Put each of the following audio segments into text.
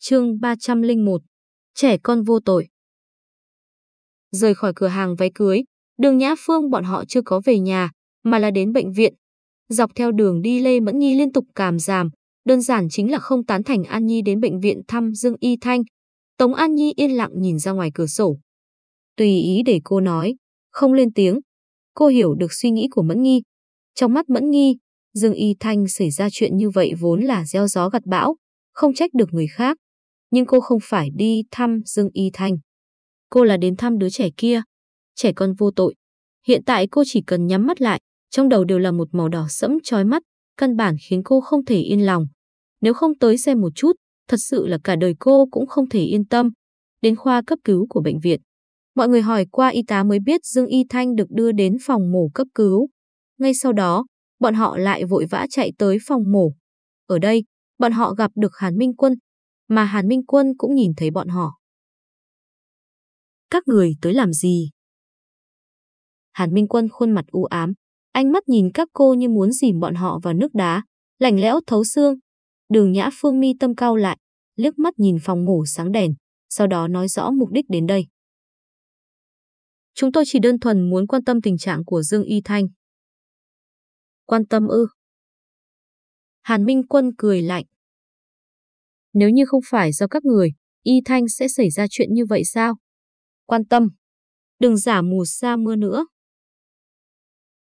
chương 301, trẻ con vô tội. Rời khỏi cửa hàng váy cưới, đường Nhã Phương bọn họ chưa có về nhà, mà là đến bệnh viện. Dọc theo đường đi Lê Mẫn Nhi liên tục cảm giảm, đơn giản chính là không tán thành An Nhi đến bệnh viện thăm Dương Y Thanh. Tống An Nhi yên lặng nhìn ra ngoài cửa sổ. Tùy ý để cô nói, không lên tiếng. Cô hiểu được suy nghĩ của Mẫn Nhi. Trong mắt Mẫn Nhi, Dương Y Thanh xảy ra chuyện như vậy vốn là gieo gió gặt bão, không trách được người khác nhưng cô không phải đi thăm Dương Y Thanh. Cô là đến thăm đứa trẻ kia, trẻ con vô tội. Hiện tại cô chỉ cần nhắm mắt lại, trong đầu đều là một màu đỏ sẫm chói mắt, căn bản khiến cô không thể yên lòng. Nếu không tới xem một chút, thật sự là cả đời cô cũng không thể yên tâm. Đến khoa cấp cứu của bệnh viện. Mọi người hỏi qua y tá mới biết Dương Y Thanh được đưa đến phòng mổ cấp cứu. Ngay sau đó, bọn họ lại vội vã chạy tới phòng mổ. Ở đây, bọn họ gặp được Hàn Minh Quân, mà Hàn Minh Quân cũng nhìn thấy bọn họ. Các người tới làm gì? Hàn Minh Quân khuôn mặt u ám, ánh mắt nhìn các cô như muốn dìm bọn họ vào nước đá, lạnh lẽo thấu xương. Đường Nhã Phương mi tâm cao lại, liếc mắt nhìn phòng ngủ sáng đèn, sau đó nói rõ mục đích đến đây. Chúng tôi chỉ đơn thuần muốn quan tâm tình trạng của Dương Y Thanh. Quan tâm ư? Hàn Minh Quân cười lạnh. Nếu như không phải do các người, Y Thanh sẽ xảy ra chuyện như vậy sao? Quan tâm. Đừng giả mù sa mưa nữa.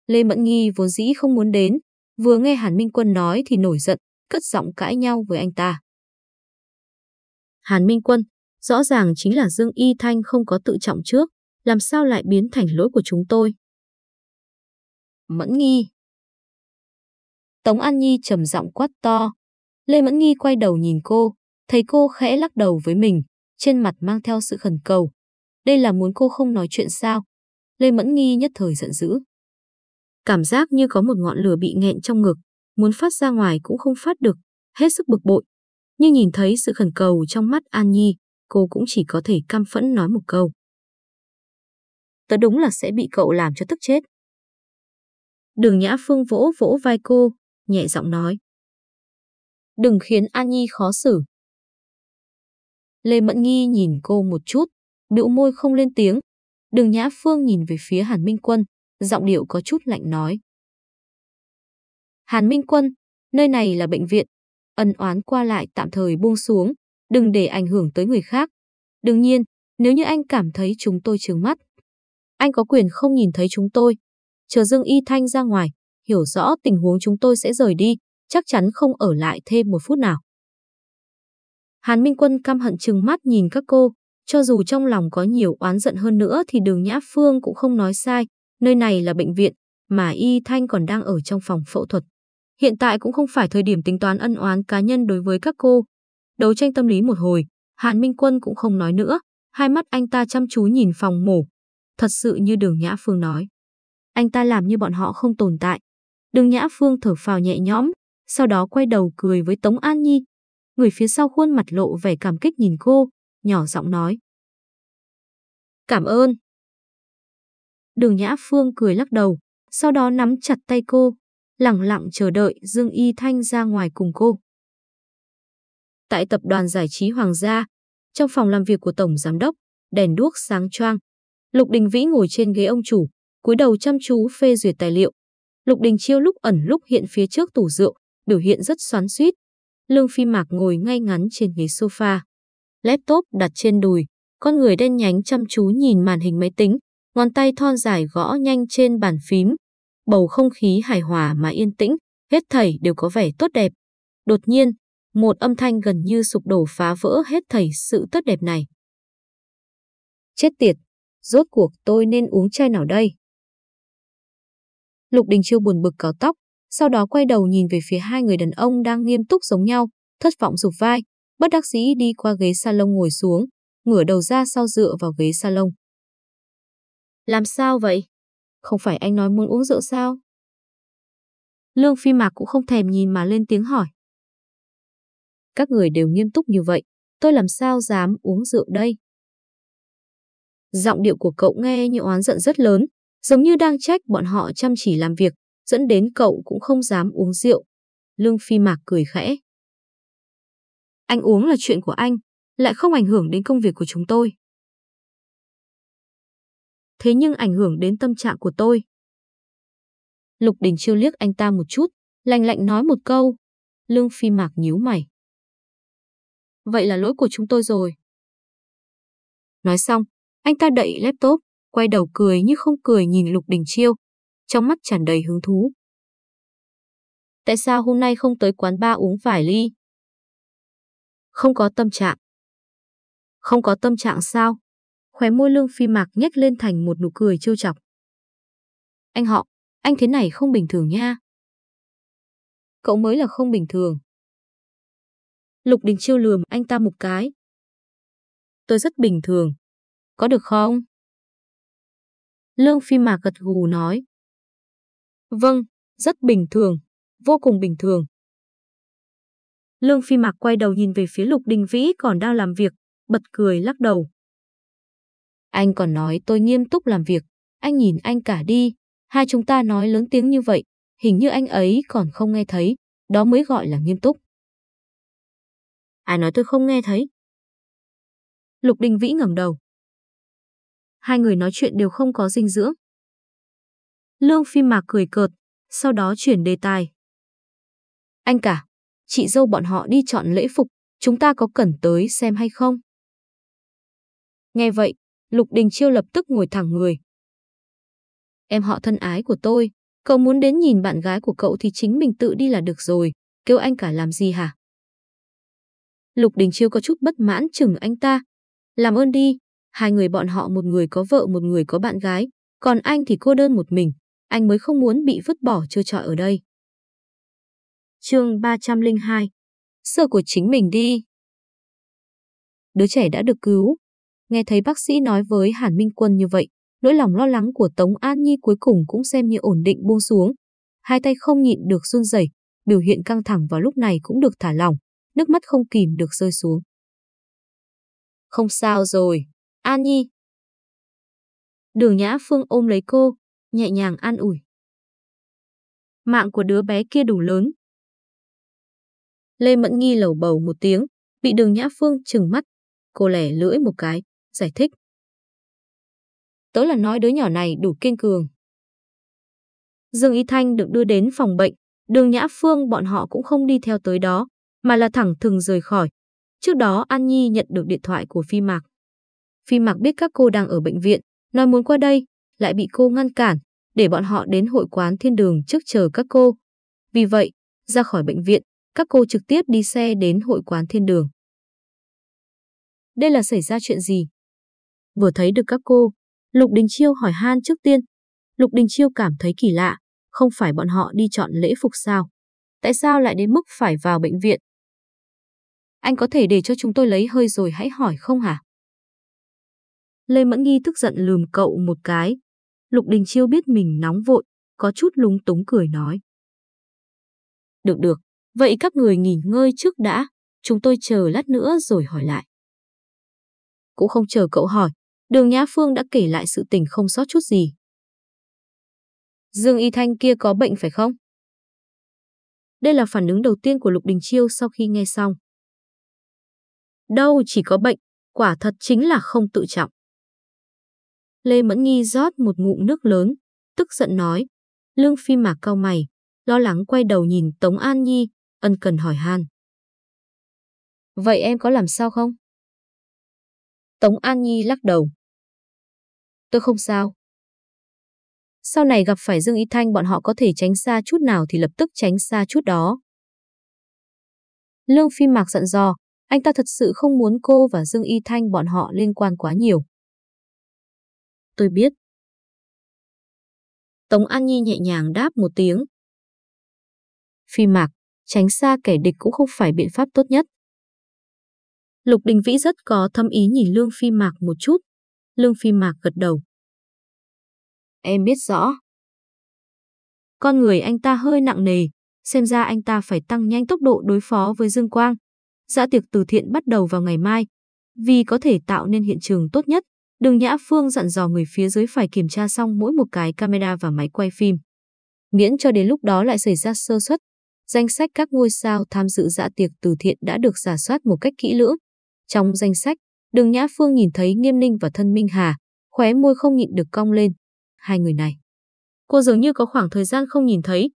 Lê Mẫn Nghi vốn dĩ không muốn đến, vừa nghe Hàn Minh Quân nói thì nổi giận, cất giọng cãi nhau với anh ta. Hàn Minh Quân, rõ ràng chính là Dương Y Thanh không có tự trọng trước, làm sao lại biến thành lỗi của chúng tôi? Mẫn Nghi. Tống An Nhi trầm giọng quát to. Lê Mẫn Nghi quay đầu nhìn cô, Thấy cô khẽ lắc đầu với mình, trên mặt mang theo sự khẩn cầu. Đây là muốn cô không nói chuyện sao? Lê Mẫn Nghi nhất thời giận dữ. Cảm giác như có một ngọn lửa bị nghẹn trong ngực, muốn phát ra ngoài cũng không phát được, hết sức bực bội. Nhưng nhìn thấy sự khẩn cầu trong mắt An Nhi, cô cũng chỉ có thể cam phẫn nói một câu. Tớ đúng là sẽ bị cậu làm cho tức chết. Đường Nhã Phương vỗ vỗ vai cô, nhẹ giọng nói. Đừng khiến An Nhi khó xử. Lê Mẫn Nghi nhìn cô một chút, bĩu môi không lên tiếng. Đường Nhã Phương nhìn về phía Hàn Minh Quân, giọng điệu có chút lạnh nói. Hàn Minh Quân, nơi này là bệnh viện, ân oán qua lại tạm thời buông xuống, đừng để ảnh hưởng tới người khác. Đương nhiên, nếu như anh cảm thấy chúng tôi trướng mắt, anh có quyền không nhìn thấy chúng tôi. Chờ Dương Y Thanh ra ngoài, hiểu rõ tình huống chúng tôi sẽ rời đi, chắc chắn không ở lại thêm một phút nào. Hàn Minh Quân căm hận chừng mắt nhìn các cô, cho dù trong lòng có nhiều oán giận hơn nữa thì đường Nhã Phương cũng không nói sai, nơi này là bệnh viện, mà Y Thanh còn đang ở trong phòng phẫu thuật. Hiện tại cũng không phải thời điểm tính toán ân oán cá nhân đối với các cô. Đấu tranh tâm lý một hồi, Hàn Minh Quân cũng không nói nữa, hai mắt anh ta chăm chú nhìn phòng mổ. Thật sự như đường Nhã Phương nói. Anh ta làm như bọn họ không tồn tại. Đường Nhã Phương thở phào nhẹ nhõm, sau đó quay đầu cười với Tống An Nhi, người phía sau khuôn mặt lộ vẻ cảm kích nhìn cô, nhỏ giọng nói. Cảm ơn. Đường Nhã Phương cười lắc đầu, sau đó nắm chặt tay cô, lặng lặng chờ đợi Dương Y Thanh ra ngoài cùng cô. Tại tập đoàn giải trí Hoàng gia, trong phòng làm việc của Tổng Giám đốc, đèn đuốc sáng choang. Lục Đình Vĩ ngồi trên ghế ông chủ, cúi đầu chăm chú phê duyệt tài liệu. Lục Đình Chiêu lúc ẩn lúc hiện phía trước tủ rượu, biểu hiện rất xoắn xuýt, Lương Phi Mạc ngồi ngay ngắn trên ghế sofa. Laptop đặt trên đùi, con người đen nhánh chăm chú nhìn màn hình máy tính, ngón tay thon dài gõ nhanh trên bàn phím. Bầu không khí hài hòa mà yên tĩnh, hết thảy đều có vẻ tốt đẹp. Đột nhiên, một âm thanh gần như sụp đổ phá vỡ hết thảy sự tốt đẹp này. Chết tiệt, rốt cuộc tôi nên uống chai nào đây? Lục Đình Chiêu buồn bực cáo tóc, sau đó quay đầu nhìn về phía hai người đàn ông đang nghiêm túc giống nhau, thất vọng rụt vai, bất đắc dĩ đi qua ghế salon ngồi xuống, ngửa đầu ra sau dựa vào ghế salon. Làm sao vậy? Không phải anh nói muốn uống rượu sao? Lương Phi Mạc cũng không thèm nhìn mà lên tiếng hỏi. Các người đều nghiêm túc như vậy, tôi làm sao dám uống rượu đây? Giọng điệu của cậu nghe như oán giận rất lớn, giống như đang trách bọn họ chăm chỉ làm việc, dẫn đến cậu cũng không dám uống rượu. Lương Phi Mạc cười khẽ. Anh uống là chuyện của anh, lại không ảnh hưởng đến công việc của chúng tôi. Thế nhưng ảnh hưởng đến tâm trạng của tôi. Lục Đình Chiêu liếc anh ta một chút, lạnh lạnh nói một câu. Lương Phi Mạc nhíu mày. Vậy là lỗi của chúng tôi rồi. Nói xong, anh ta đậy laptop, quay đầu cười như không cười nhìn Lục Đình Chiêu, trong mắt tràn đầy hứng thú. Tại sao hôm nay không tới quán ba uống vài ly? Không có tâm trạng. Không có tâm trạng sao? Khóe môi lương phi mạc nhếch lên thành một nụ cười trêu chọc. Anh họ, anh thế này không bình thường nha. Cậu mới là không bình thường. Lục Đình Chiêu lườm anh ta một cái. Tôi rất bình thường. Có được không? Lương Phi Mạc gật gù nói. Vâng, rất bình thường, vô cùng bình thường. Lương Phi Mạc quay đầu nhìn về phía Lục Đình Vĩ còn đang làm việc, bật cười lắc đầu. Anh còn nói tôi nghiêm túc làm việc, anh nhìn anh cả đi, hai chúng ta nói lớn tiếng như vậy, hình như anh ấy còn không nghe thấy, đó mới gọi là nghiêm túc. Ai nói tôi không nghe thấy? Lục Đình Vĩ ngẩng đầu. Hai người nói chuyện đều không có dinh dưỡng. Lương Phi Mạc cười cợt, sau đó chuyển đề tài. Anh cả, chị dâu bọn họ đi chọn lễ phục, chúng ta có cần tới xem hay không? Nghe vậy, Lục Đình Chiêu lập tức ngồi thẳng người. Em họ thân ái của tôi, cậu muốn đến nhìn bạn gái của cậu thì chính mình tự đi là được rồi, kêu anh cả làm gì hả? Lục Đình Chiêu có chút bất mãn chừng anh ta. Làm ơn đi, hai người bọn họ một người có vợ một người có bạn gái, còn anh thì cô đơn một mình, anh mới không muốn bị vứt bỏ trơ trọi ở đây. chương 302 Sơ của chính mình đi. Đứa trẻ đã được cứu. Nghe thấy bác sĩ nói với Hàn Minh Quân như vậy, nỗi lòng lo lắng của Tống An Nhi cuối cùng cũng xem như ổn định buông xuống. Hai tay không nhịn được run rẩy, biểu hiện căng thẳng vào lúc này cũng được thả lỏng, nước mắt không kìm được rơi xuống. Không sao rồi, An Nhi. Đường Nhã Phương ôm lấy cô, nhẹ nhàng an ủi. Mạng của đứa bé kia đủ lớn. Lê Mẫn Nghi lầu bầu một tiếng, bị đường Nhã Phương trừng mắt. Cô lẻ lưỡi một cái, giải thích. Tớ là nói đứa nhỏ này đủ kiên cường. Dương Y Thanh được đưa đến phòng bệnh, đường Nhã Phương bọn họ cũng không đi theo tới đó, mà là thẳng thừng rời khỏi. Trước đó An Nhi nhận được điện thoại của Phi Mạc. Phi Mạc biết các cô đang ở bệnh viện, nói muốn qua đây, lại bị cô ngăn cản, để bọn họ đến hội quán thiên đường trước chờ các cô. Vì vậy, ra khỏi bệnh viện, các cô trực tiếp đi xe đến hội quán thiên đường. Đây là xảy ra chuyện gì? Vừa thấy được các cô, Lục Đình Chiêu hỏi han trước tiên. Lục Đình Chiêu cảm thấy kỳ lạ, không phải bọn họ đi chọn lễ phục sao? Tại sao lại đến mức phải vào bệnh viện? Anh có thể để cho chúng tôi lấy hơi rồi hãy hỏi không hả? Lê Mẫn Nghi tức giận lườm cậu một cái. Lục Đình Chiêu biết mình nóng vội, có chút lúng túng cười nói. Được được, vậy các người nghỉ ngơi trước đã, chúng tôi chờ lát nữa rồi hỏi lại. Cũng không chờ cậu hỏi, đường Nhã Phương đã kể lại sự tình không sót chút gì. Dương Y Thanh kia có bệnh phải không? Đây là phản ứng đầu tiên của Lục Đình Chiêu sau khi nghe xong. Đâu chỉ có bệnh, quả thật chính là không tự trọng. Lê Mẫn Nghi rót một ngụm nước lớn, tức giận nói. Lương Phi Mạc cau mày, lo lắng quay đầu nhìn Tống An Nhi, ân cần hỏi han. Vậy em có làm sao không? Tống An Nhi lắc đầu. Tôi không sao. Sau này gặp phải Dương Y Thanh bọn họ có thể tránh xa chút nào thì lập tức tránh xa chút đó. Lương Phi Mạc giận dò, anh ta thật sự không muốn cô và Dương Y Thanh bọn họ liên quan quá nhiều. Tôi biết. Tống An Nhi nhẹ nhàng đáp một tiếng. Phi Mạc, tránh xa kẻ địch cũng không phải biện pháp tốt nhất. Lục Đình Vĩ rất có thâm ý nhìn Lương Phi Mạc một chút. Lương Phi Mạc gật đầu. Em biết rõ. Con người anh ta hơi nặng nề, xem ra anh ta phải tăng nhanh tốc độ đối phó với Dương Quang. Dạ tiệc từ thiện bắt đầu vào ngày mai. Vì có thể tạo nên hiện trường tốt nhất, Đường Nhã Phương dặn dò người phía dưới phải kiểm tra xong mỗi một cái camera và máy quay phim. Miễn cho đến lúc đó lại xảy ra sơ suất, danh sách các ngôi sao tham dự dạ tiệc từ thiện đã được giả soát một cách kỹ lưỡng. Trong danh sách, Đường Nhã Phương nhìn thấy Nghiêm Ninh và thân Minh Hà, khóe môi không nhịn được cong lên. Hai người này. Cô dường như có khoảng thời gian không nhìn thấy.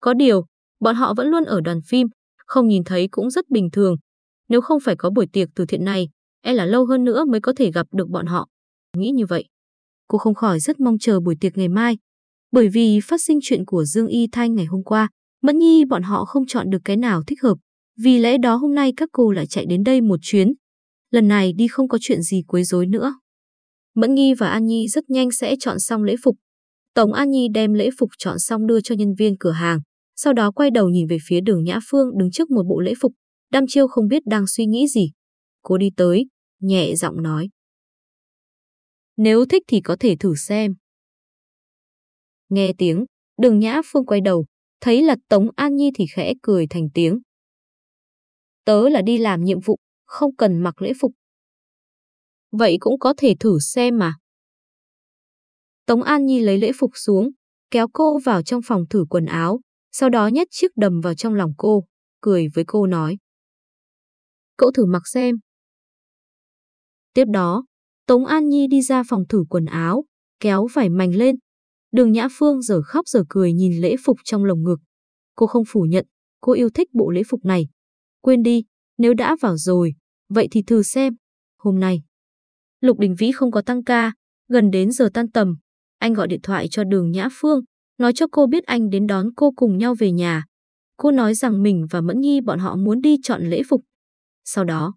Có điều, bọn họ vẫn luôn ở đoàn phim, không nhìn thấy cũng rất bình thường. Nếu không phải có buổi tiệc từ thiện này, e là lâu hơn nữa mới có thể gặp được bọn họ. Nghĩ như vậy, cô không khỏi rất mong chờ buổi tiệc ngày mai. Bởi vì phát sinh chuyện của Dương Y Thanh ngày hôm qua, Mẫn Nhi bọn họ không chọn được cái nào thích hợp. Vì lẽ đó hôm nay các cô lại chạy đến đây một chuyến. Lần này đi không có chuyện gì quấy rối nữa. Mẫn Nhi và An Nhi rất nhanh sẽ chọn xong lễ phục. Tổng An Nhi đem lễ phục chọn xong đưa cho nhân viên cửa hàng, sau đó quay đầu nhìn về phía đường Nhã Phương đứng trước một bộ lễ phục. Đam chiêu không biết đang suy nghĩ gì. Cô đi tới, nhẹ giọng nói. Nếu thích thì có thể thử xem. Nghe tiếng, đường Nhã Phương quay đầu, thấy là Tống An Nhi thì khẽ cười thành tiếng. Tớ là đi làm nhiệm vụ, không cần mặc lễ phục. Vậy cũng có thể thử xem mà. Tống An Nhi lấy lễ phục xuống, kéo cô vào trong phòng thử quần áo, sau đó nhét chiếc đầm vào trong lòng cô, cười với cô nói. Cậu thử mặc xem. Tiếp đó, Tống An Nhi đi ra phòng thử quần áo, kéo vải mảnh lên. Đường Nhã Phương giờ khóc giờ cười nhìn lễ phục trong lồng ngực. Cô không phủ nhận, cô yêu thích bộ lễ phục này. Quên đi, nếu đã vào rồi, vậy thì thử xem. Hôm nay, Lục Đình Vĩ không có tăng ca, gần đến giờ tan tầm. Anh gọi điện thoại cho đường Nhã Phương, nói cho cô biết anh đến đón cô cùng nhau về nhà. Cô nói rằng mình và Mẫn Nhi bọn họ muốn đi chọn lễ phục. Sau đó,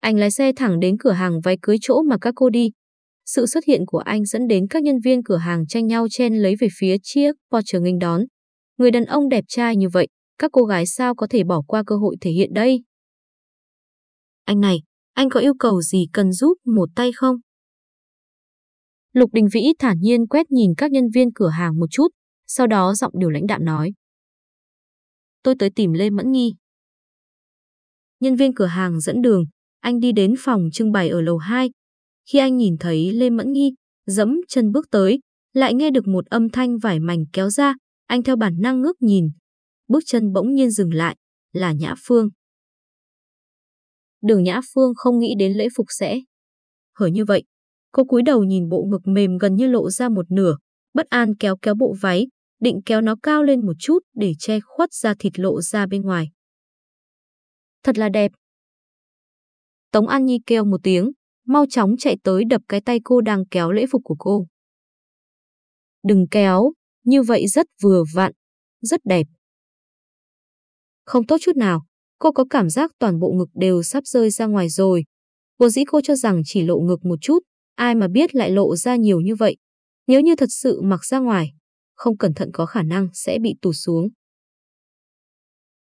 anh lái xe thẳng đến cửa hàng váy cưới chỗ mà các cô đi. Sự xuất hiện của anh dẫn đến các nhân viên cửa hàng tranh nhau chen lấy về phía chiếc Porsche nghênh đón. Người đàn ông đẹp trai như vậy, các cô gái sao có thể bỏ qua cơ hội thể hiện đây? Anh này, anh có yêu cầu gì cần giúp một tay không? Lục Đình Vĩ thản nhiên quét nhìn các nhân viên cửa hàng một chút, sau đó giọng điều lãnh đạm nói. Tôi tới tìm Lê Mẫn Nghi. Nhân viên cửa hàng dẫn đường, anh đi đến phòng trưng bày ở lầu 2. Khi anh nhìn thấy Lê Mẫn Nghi, dẫm chân bước tới, lại nghe được một âm thanh vải mảnh kéo ra, anh theo bản năng ngước nhìn. Bước chân bỗng nhiên dừng lại, là Nhã Phương. Đường Nhã Phương không nghĩ đến lễ phục sẽ. Hở như vậy, cô cúi đầu nhìn bộ ngực mềm gần như lộ ra một nửa, bất an kéo kéo bộ váy, định kéo nó cao lên một chút để che khuất ra thịt lộ ra bên ngoài. Thật là đẹp. Tống An Nhi kêu một tiếng, mau chóng chạy tới đập cái tay cô đang kéo lễ phục của cô. Đừng kéo, như vậy rất vừa vặn, rất đẹp. Không tốt chút nào, cô có cảm giác toàn bộ ngực đều sắp rơi ra ngoài rồi. Cô dĩ cô cho rằng chỉ lộ ngực một chút, ai mà biết lại lộ ra nhiều như vậy. Nếu như thật sự mặc ra ngoài, không cẩn thận có khả năng sẽ bị tụt xuống.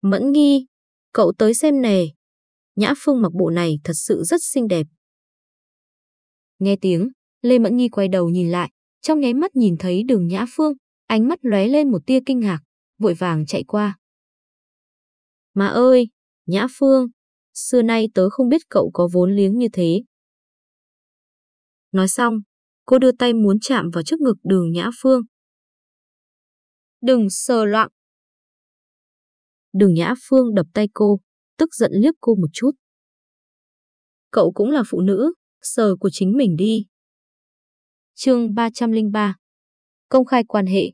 Mẫn nghi, cậu tới xem nè. Nhã Phương mặc bộ này thật sự rất xinh đẹp. Nghe tiếng, Lê Mẫn Nhi quay đầu nhìn lại, trong nháy mắt nhìn thấy đường Nhã Phương, ánh mắt lóe lên một tia kinh ngạc, vội vàng chạy qua. Mà ơi, Nhã Phương, xưa nay tớ không biết cậu có vốn liếng như thế. Nói xong, cô đưa tay muốn chạm vào trước ngực đường Nhã Phương. Đừng sờ loạn. Đường Nhã Phương đập tay cô, tức giận liếc cô một chút. Cậu cũng là phụ nữ, sờ của chính mình đi. chương 303 Công khai quan hệ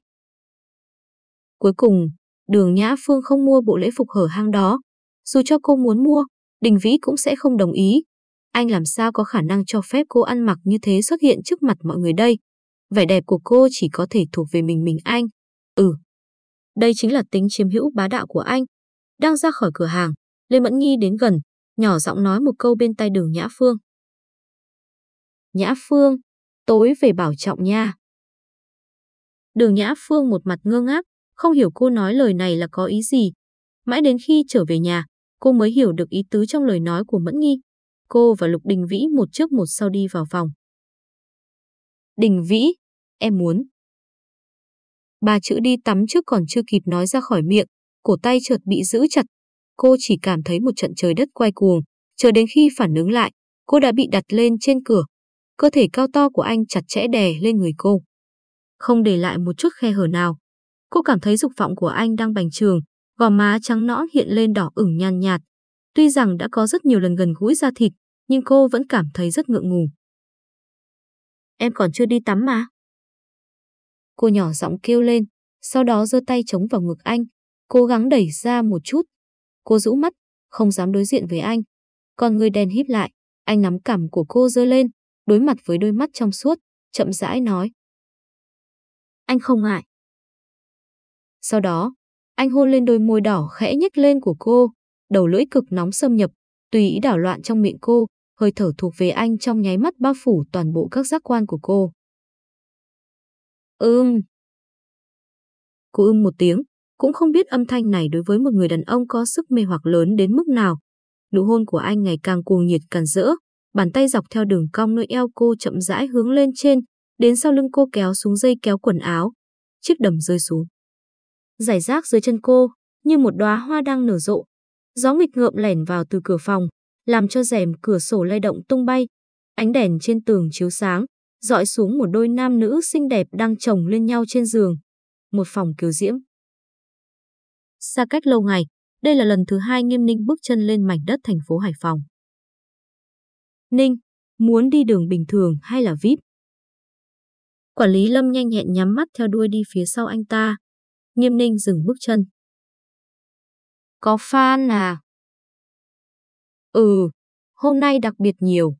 Cuối cùng, đường Nhã Phương không mua bộ lễ phục hở hang đó. Dù cho cô muốn mua, Đình Vĩ cũng sẽ không đồng ý. Anh làm sao có khả năng cho phép cô ăn mặc như thế xuất hiện trước mặt mọi người đây. Vẻ đẹp của cô chỉ có thể thuộc về mình mình anh. Ừ, đây chính là tính chiếm hữu bá đạo của anh. Đang ra khỏi cửa hàng, Lê Mẫn Nhi đến gần, nhỏ giọng nói một câu bên tay đường Nhã Phương. Nhã Phương, tối về bảo trọng nha. Đường Nhã Phương một mặt ngơ ngác, không hiểu cô nói lời này là có ý gì. Mãi đến khi trở về nhà, cô mới hiểu được ý tứ trong lời nói của Mẫn Nhi. Cô và Lục Đình Vĩ một trước một sau đi vào phòng. Đình Vĩ, em muốn. Ba chữ đi tắm trước còn chưa kịp nói ra khỏi miệng, cổ tay chợt bị giữ chặt. Cô chỉ cảm thấy một trận trời đất quay cuồng, chờ đến khi phản ứng lại, cô đã bị đặt lên trên cửa. Cơ thể cao to của anh chặt chẽ đè lên người cô. Không để lại một chút khe hở nào. Cô cảm thấy dục vọng của anh đang bành trường, gò má trắng nõn hiện lên đỏ ửng nhàn nhạt. Tuy rằng đã có rất nhiều lần gần gũi da thịt, nhưng cô vẫn cảm thấy rất ngượng ngùng. Em còn chưa đi tắm mà. Cô nhỏ giọng kêu lên, sau đó giơ tay chống vào ngực anh, cố gắng đẩy ra một chút. Cô rũ mắt, không dám đối diện với anh. Còn người đèn híp lại, anh nắm cằm của cô giơ lên, đối mặt với đôi mắt trong suốt, chậm rãi nói. Anh không ngại. Sau đó, anh hôn lên đôi môi đỏ khẽ nhếch lên của cô, đầu lưỡi cực nóng xâm nhập, tùy ý đảo loạn trong miệng cô, hơi thở thuộc về anh trong nháy mắt bao phủ toàn bộ các giác quan của cô. Ưm. Cô ưm một tiếng, cũng không biết âm thanh này đối với một người đàn ông có sức mê hoặc lớn đến mức nào. Nụ hôn của anh ngày càng cuồng nhiệt càn rỡ, bàn tay dọc theo đường cong nơi eo cô chậm rãi hướng lên trên, đến sau lưng cô kéo xuống dây kéo quần áo. Chiếc đầm rơi xuống. Giải rác dưới chân cô, như một đóa hoa đang nở rộ. Gió nghịch ngợm lẻn vào từ cửa phòng, làm cho rèm cửa sổ lay động tung bay. Ánh đèn trên tường chiếu sáng, dọi xuống một đôi nam nữ xinh đẹp đang chồng lên nhau trên giường. Một phòng kiều diễm. Xa cách lâu ngày, đây là lần thứ hai Nghiêm Ninh bước chân lên mảnh đất thành phố Hải Phòng. Ninh, muốn đi đường bình thường hay là VIP? Quản lý Lâm nhanh nhẹn nhắm mắt theo đuôi đi phía sau anh ta. Nghiêm Ninh dừng bước chân. Có fan à? Ừ, hôm nay đặc biệt nhiều.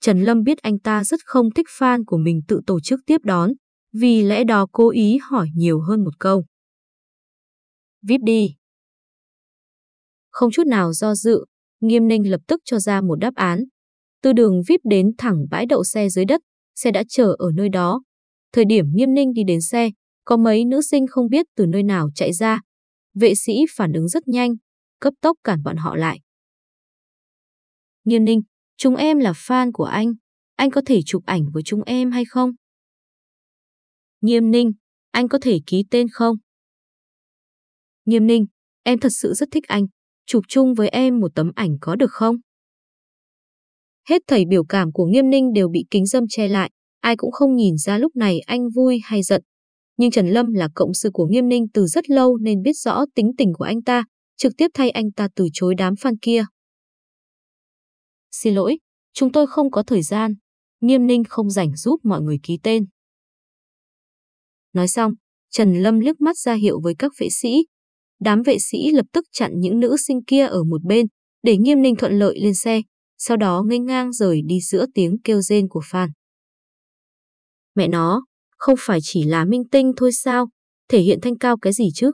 Trần Lâm biết anh ta rất không thích fan của mình tự tổ chức tiếp đón, vì lẽ đó cố ý hỏi nhiều hơn một câu. VIP đi. Không chút nào do dự, Nghiêm Ninh lập tức cho ra một đáp án. Từ đường VIP đến thẳng bãi đậu xe dưới đất, xe đã chờ ở nơi đó. Thời điểm Nghiêm Ninh đi đến xe, có mấy nữ sinh không biết từ nơi nào chạy ra. Vệ sĩ phản ứng rất nhanh, cấp tốc cản bọn họ lại. Nghiêm Ninh, chúng em là fan của anh. Anh có thể chụp ảnh với chúng em hay không? Nghiêm Ninh, anh có thể ký tên không? Nghiêm Ninh, em thật sự rất thích anh. Chụp chung với em một tấm ảnh có được không? Hết thảy biểu cảm của Nghiêm Ninh đều bị kính dâm che lại, ai cũng không nhìn ra lúc này anh vui hay giận. Nhưng Trần Lâm là cộng sự của Nghiêm Ninh từ rất lâu nên biết rõ tính tình của anh ta, trực tiếp thay anh ta từ chối đám fan kia. Xin lỗi, chúng tôi không có thời gian. Nghiêm Ninh không rảnh giúp mọi người ký tên. Nói xong, Trần Lâm liếc mắt ra hiệu với các vệ sĩ. Đám vệ sĩ lập tức chặn những nữ sinh kia ở một bên, để Nghiêm Ninh thuận lợi lên xe, sau đó ngây ngang rời đi giữa tiếng kêu rên của fan. Mẹ nó, không phải chỉ là minh tinh thôi sao, thể hiện thanh cao cái gì chứ?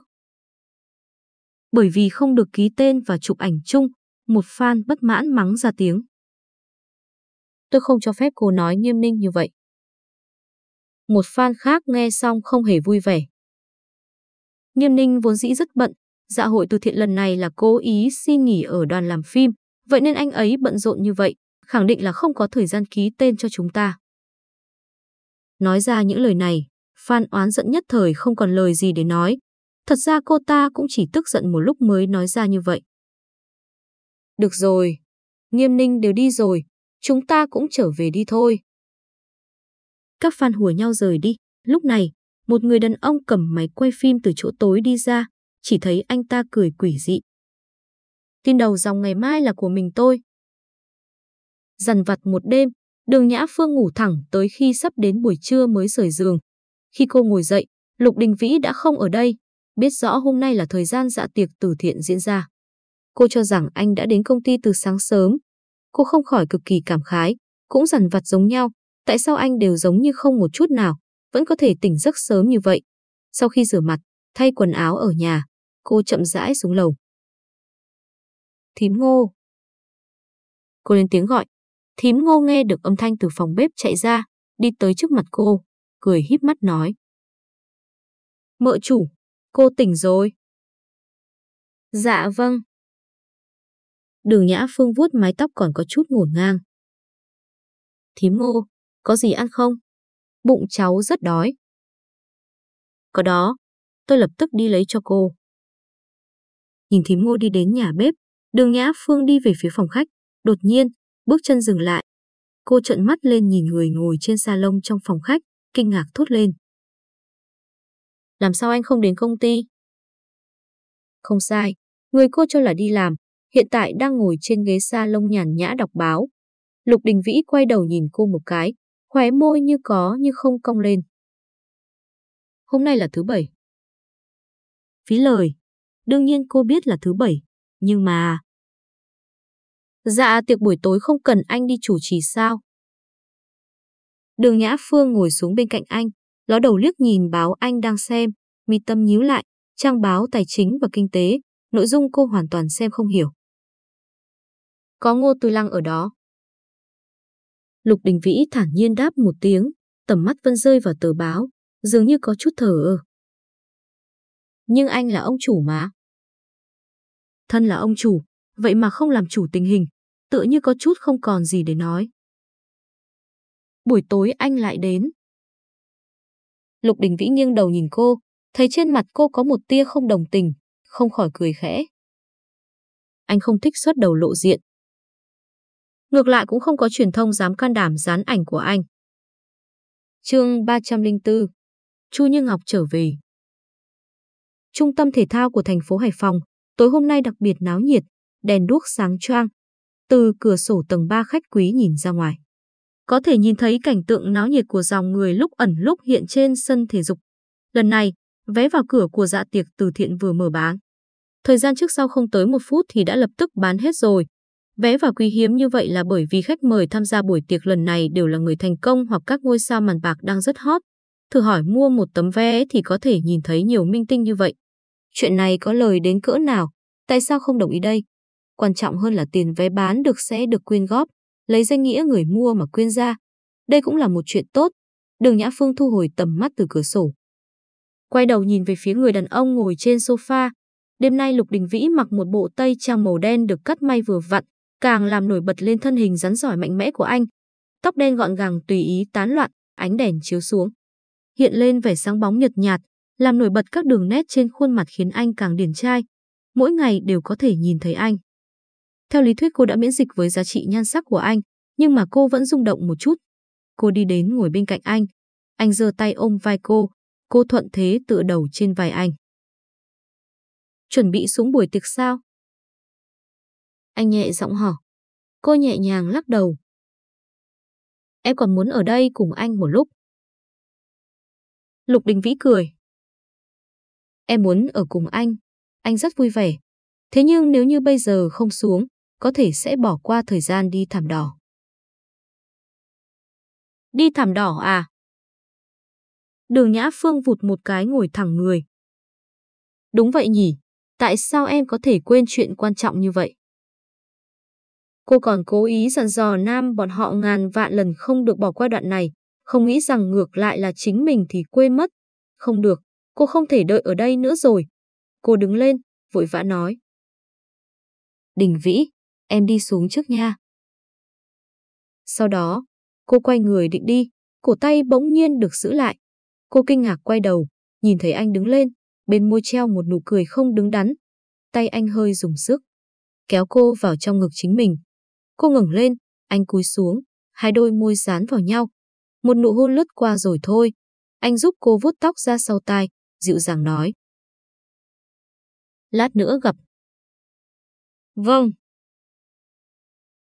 Bởi vì không được ký tên và chụp ảnh chung, một fan bất mãn mắng ra tiếng. Tôi không cho phép cô nói nghiêm ninh như vậy. Một fan khác nghe xong không hề vui vẻ. Nghiêm ninh vốn dĩ rất bận, dạ hội từ thiện lần này là cố ý xin nghỉ ở đoàn làm phim, vậy nên anh ấy bận rộn như vậy, khẳng định là không có thời gian ký tên cho chúng ta. Nói ra những lời này, Phan oán giận nhất thời không còn lời gì để nói. Thật ra cô ta cũng chỉ tức giận một lúc mới nói ra như vậy. Được rồi, nghiêm ninh đều đi rồi, chúng ta cũng trở về đi thôi. Các fan hùa nhau rời đi. Lúc này, một người đàn ông cầm máy quay phim từ chỗ tối đi ra, chỉ thấy anh ta cười quỷ dị. Tin đầu dòng ngày mai là của mình tôi. Dằn vặt một đêm, đường Nhã Phương ngủ thẳng tới khi sắp đến buổi trưa mới rời giường. Khi cô ngồi dậy, Lục Đình Vĩ đã không ở đây, biết rõ hôm nay là thời gian dạ tiệc từ thiện diễn ra. Cô cho rằng anh đã đến công ty từ sáng sớm. Cô không khỏi cực kỳ cảm khái, cũng dằn vặt giống nhau, tại sao anh đều giống như không một chút nào, vẫn có thể tỉnh giấc sớm như vậy. Sau khi rửa mặt, thay quần áo ở nhà, cô chậm rãi xuống lầu. Thím ngô. Cô lên tiếng gọi. Thím ngô nghe được âm thanh từ phòng bếp chạy ra, đi tới trước mặt cô, cười híp mắt nói. Mợ chủ, cô tỉnh rồi. Dạ vâng. Đường Nhã Phương vuốt mái tóc còn có chút ngổn ngang. Thím ngô, có gì ăn không? Bụng cháu rất đói. Có đó, tôi lập tức đi lấy cho cô. Nhìn thím ngô đi đến nhà bếp, đường Nhã Phương đi về phía phòng khách. Đột nhiên, bước chân dừng lại. Cô trợn mắt lên nhìn người ngồi trên salon trong phòng khách, kinh ngạc thốt lên. Làm sao anh không đến công ty? Không sai, người cô cho là đi làm, hiện tại đang ngồi trên ghế sa lông nhàn nhã đọc báo. Lục Đình Vĩ quay đầu nhìn cô một cái, khóe môi như có như không cong lên. Hôm nay là thứ bảy. Phí lời. Đương nhiên cô biết là thứ bảy, nhưng mà... Dạ tiệc buổi tối không cần anh đi chủ trì sao? Đường Nhã Phương ngồi xuống bên cạnh anh, ló đầu liếc nhìn báo anh đang xem, mi tâm nhíu lại, trang báo tài chính và kinh tế, nội dung cô hoàn toàn xem không hiểu. Có Ngô Tư Lăng ở đó. Lục Đình Vĩ thản nhiên đáp một tiếng, tầm mắt vẫn rơi vào tờ báo, dường như có chút thở ơ. Nhưng anh là ông chủ mà. Thân là ông chủ, vậy mà không làm chủ tình hình, tựa như có chút không còn gì để nói. Buổi tối anh lại đến. Lục Đình Vĩ nghiêng đầu nhìn cô, thấy trên mặt cô có một tia không đồng tình, không khỏi cười khẽ. Anh không thích xuất đầu lộ diện. Ngược lại cũng không có truyền thông dám can đảm dán ảnh của anh. chương 304 Chu Như Ngọc trở về. Trung tâm thể thao của thành phố Hải Phòng, tối hôm nay đặc biệt náo nhiệt, đèn đuốc sáng choang. Từ cửa sổ tầng 3 khách quý nhìn ra ngoài. Có thể nhìn thấy cảnh tượng náo nhiệt của dòng người lúc ẩn lúc hiện trên sân thể dục. Lần này, vé vào cửa của dạ tiệc từ thiện vừa mở bán. Thời gian trước sau không tới một phút thì đã lập tức bán hết rồi. Vé và quý hiếm như vậy là bởi vì khách mời tham gia buổi tiệc lần này đều là người thành công hoặc các ngôi sao màn bạc đang rất hot. Thử hỏi mua một tấm vé thì có thể nhìn thấy nhiều minh tinh như vậy. Chuyện này có lời đến cỡ nào? Tại sao không đồng ý đây? Quan trọng hơn là tiền vé bán được sẽ được quyên góp, lấy danh nghĩa người mua mà quyên ra. Đây cũng là một chuyện tốt. Đường Nhã Phương thu hồi tầm mắt từ cửa sổ. Quay đầu nhìn về phía người đàn ông ngồi trên sofa. Đêm nay Lục Đình Vĩ mặc một bộ tây trang màu đen được cắt may vừa vặn, càng làm nổi bật lên thân hình rắn giỏi mạnh mẽ của anh. Tóc đen gọn gàng tùy ý tán loạn, ánh đèn chiếu xuống. Hiện lên vẻ sáng bóng nhợt nhạt, làm nổi bật các đường nét trên khuôn mặt khiến anh càng điển trai. Mỗi ngày đều có thể nhìn thấy anh. Theo lý thuyết cô đã miễn dịch với giá trị nhan sắc của anh, nhưng mà cô vẫn rung động một chút. Cô đi đến ngồi bên cạnh anh. Anh giơ tay ôm vai cô. Cô thuận thế tựa đầu trên vai anh. Chuẩn bị xuống buổi tiệc sao? Anh nhẹ giọng hỏi. Cô nhẹ nhàng lắc đầu. Em còn muốn ở đây cùng anh một lúc. Lục Đình Vĩ cười. Em muốn ở cùng anh. Anh rất vui vẻ. Thế nhưng nếu như bây giờ không xuống, có thể sẽ bỏ qua thời gian đi thảm đỏ. Đi thảm đỏ à? Đường Nhã Phương vụt một cái ngồi thẳng người. Đúng vậy nhỉ, tại sao em có thể quên chuyện quan trọng như vậy? Cô còn cố ý dặn dò Nam bọn họ ngàn vạn lần không được bỏ qua đoạn này, không nghĩ rằng ngược lại là chính mình thì quên mất. Không được, cô không thể đợi ở đây nữa rồi. Cô đứng lên, vội vã nói. Đình Vĩ, em đi xuống trước nha. Sau đó, cô quay người định đi, cổ tay bỗng nhiên được giữ lại. Cô kinh ngạc quay đầu, nhìn thấy anh đứng lên, bên môi treo một nụ cười không đứng đắn. Tay anh hơi dùng sức, kéo cô vào trong ngực chính mình. Cô ngẩng lên, anh cúi xuống, hai đôi môi dán vào nhau. Một nụ hôn lướt qua rồi thôi. Anh giúp cô vuốt tóc ra sau tai, dịu dàng nói. Lát nữa gặp. Vâng.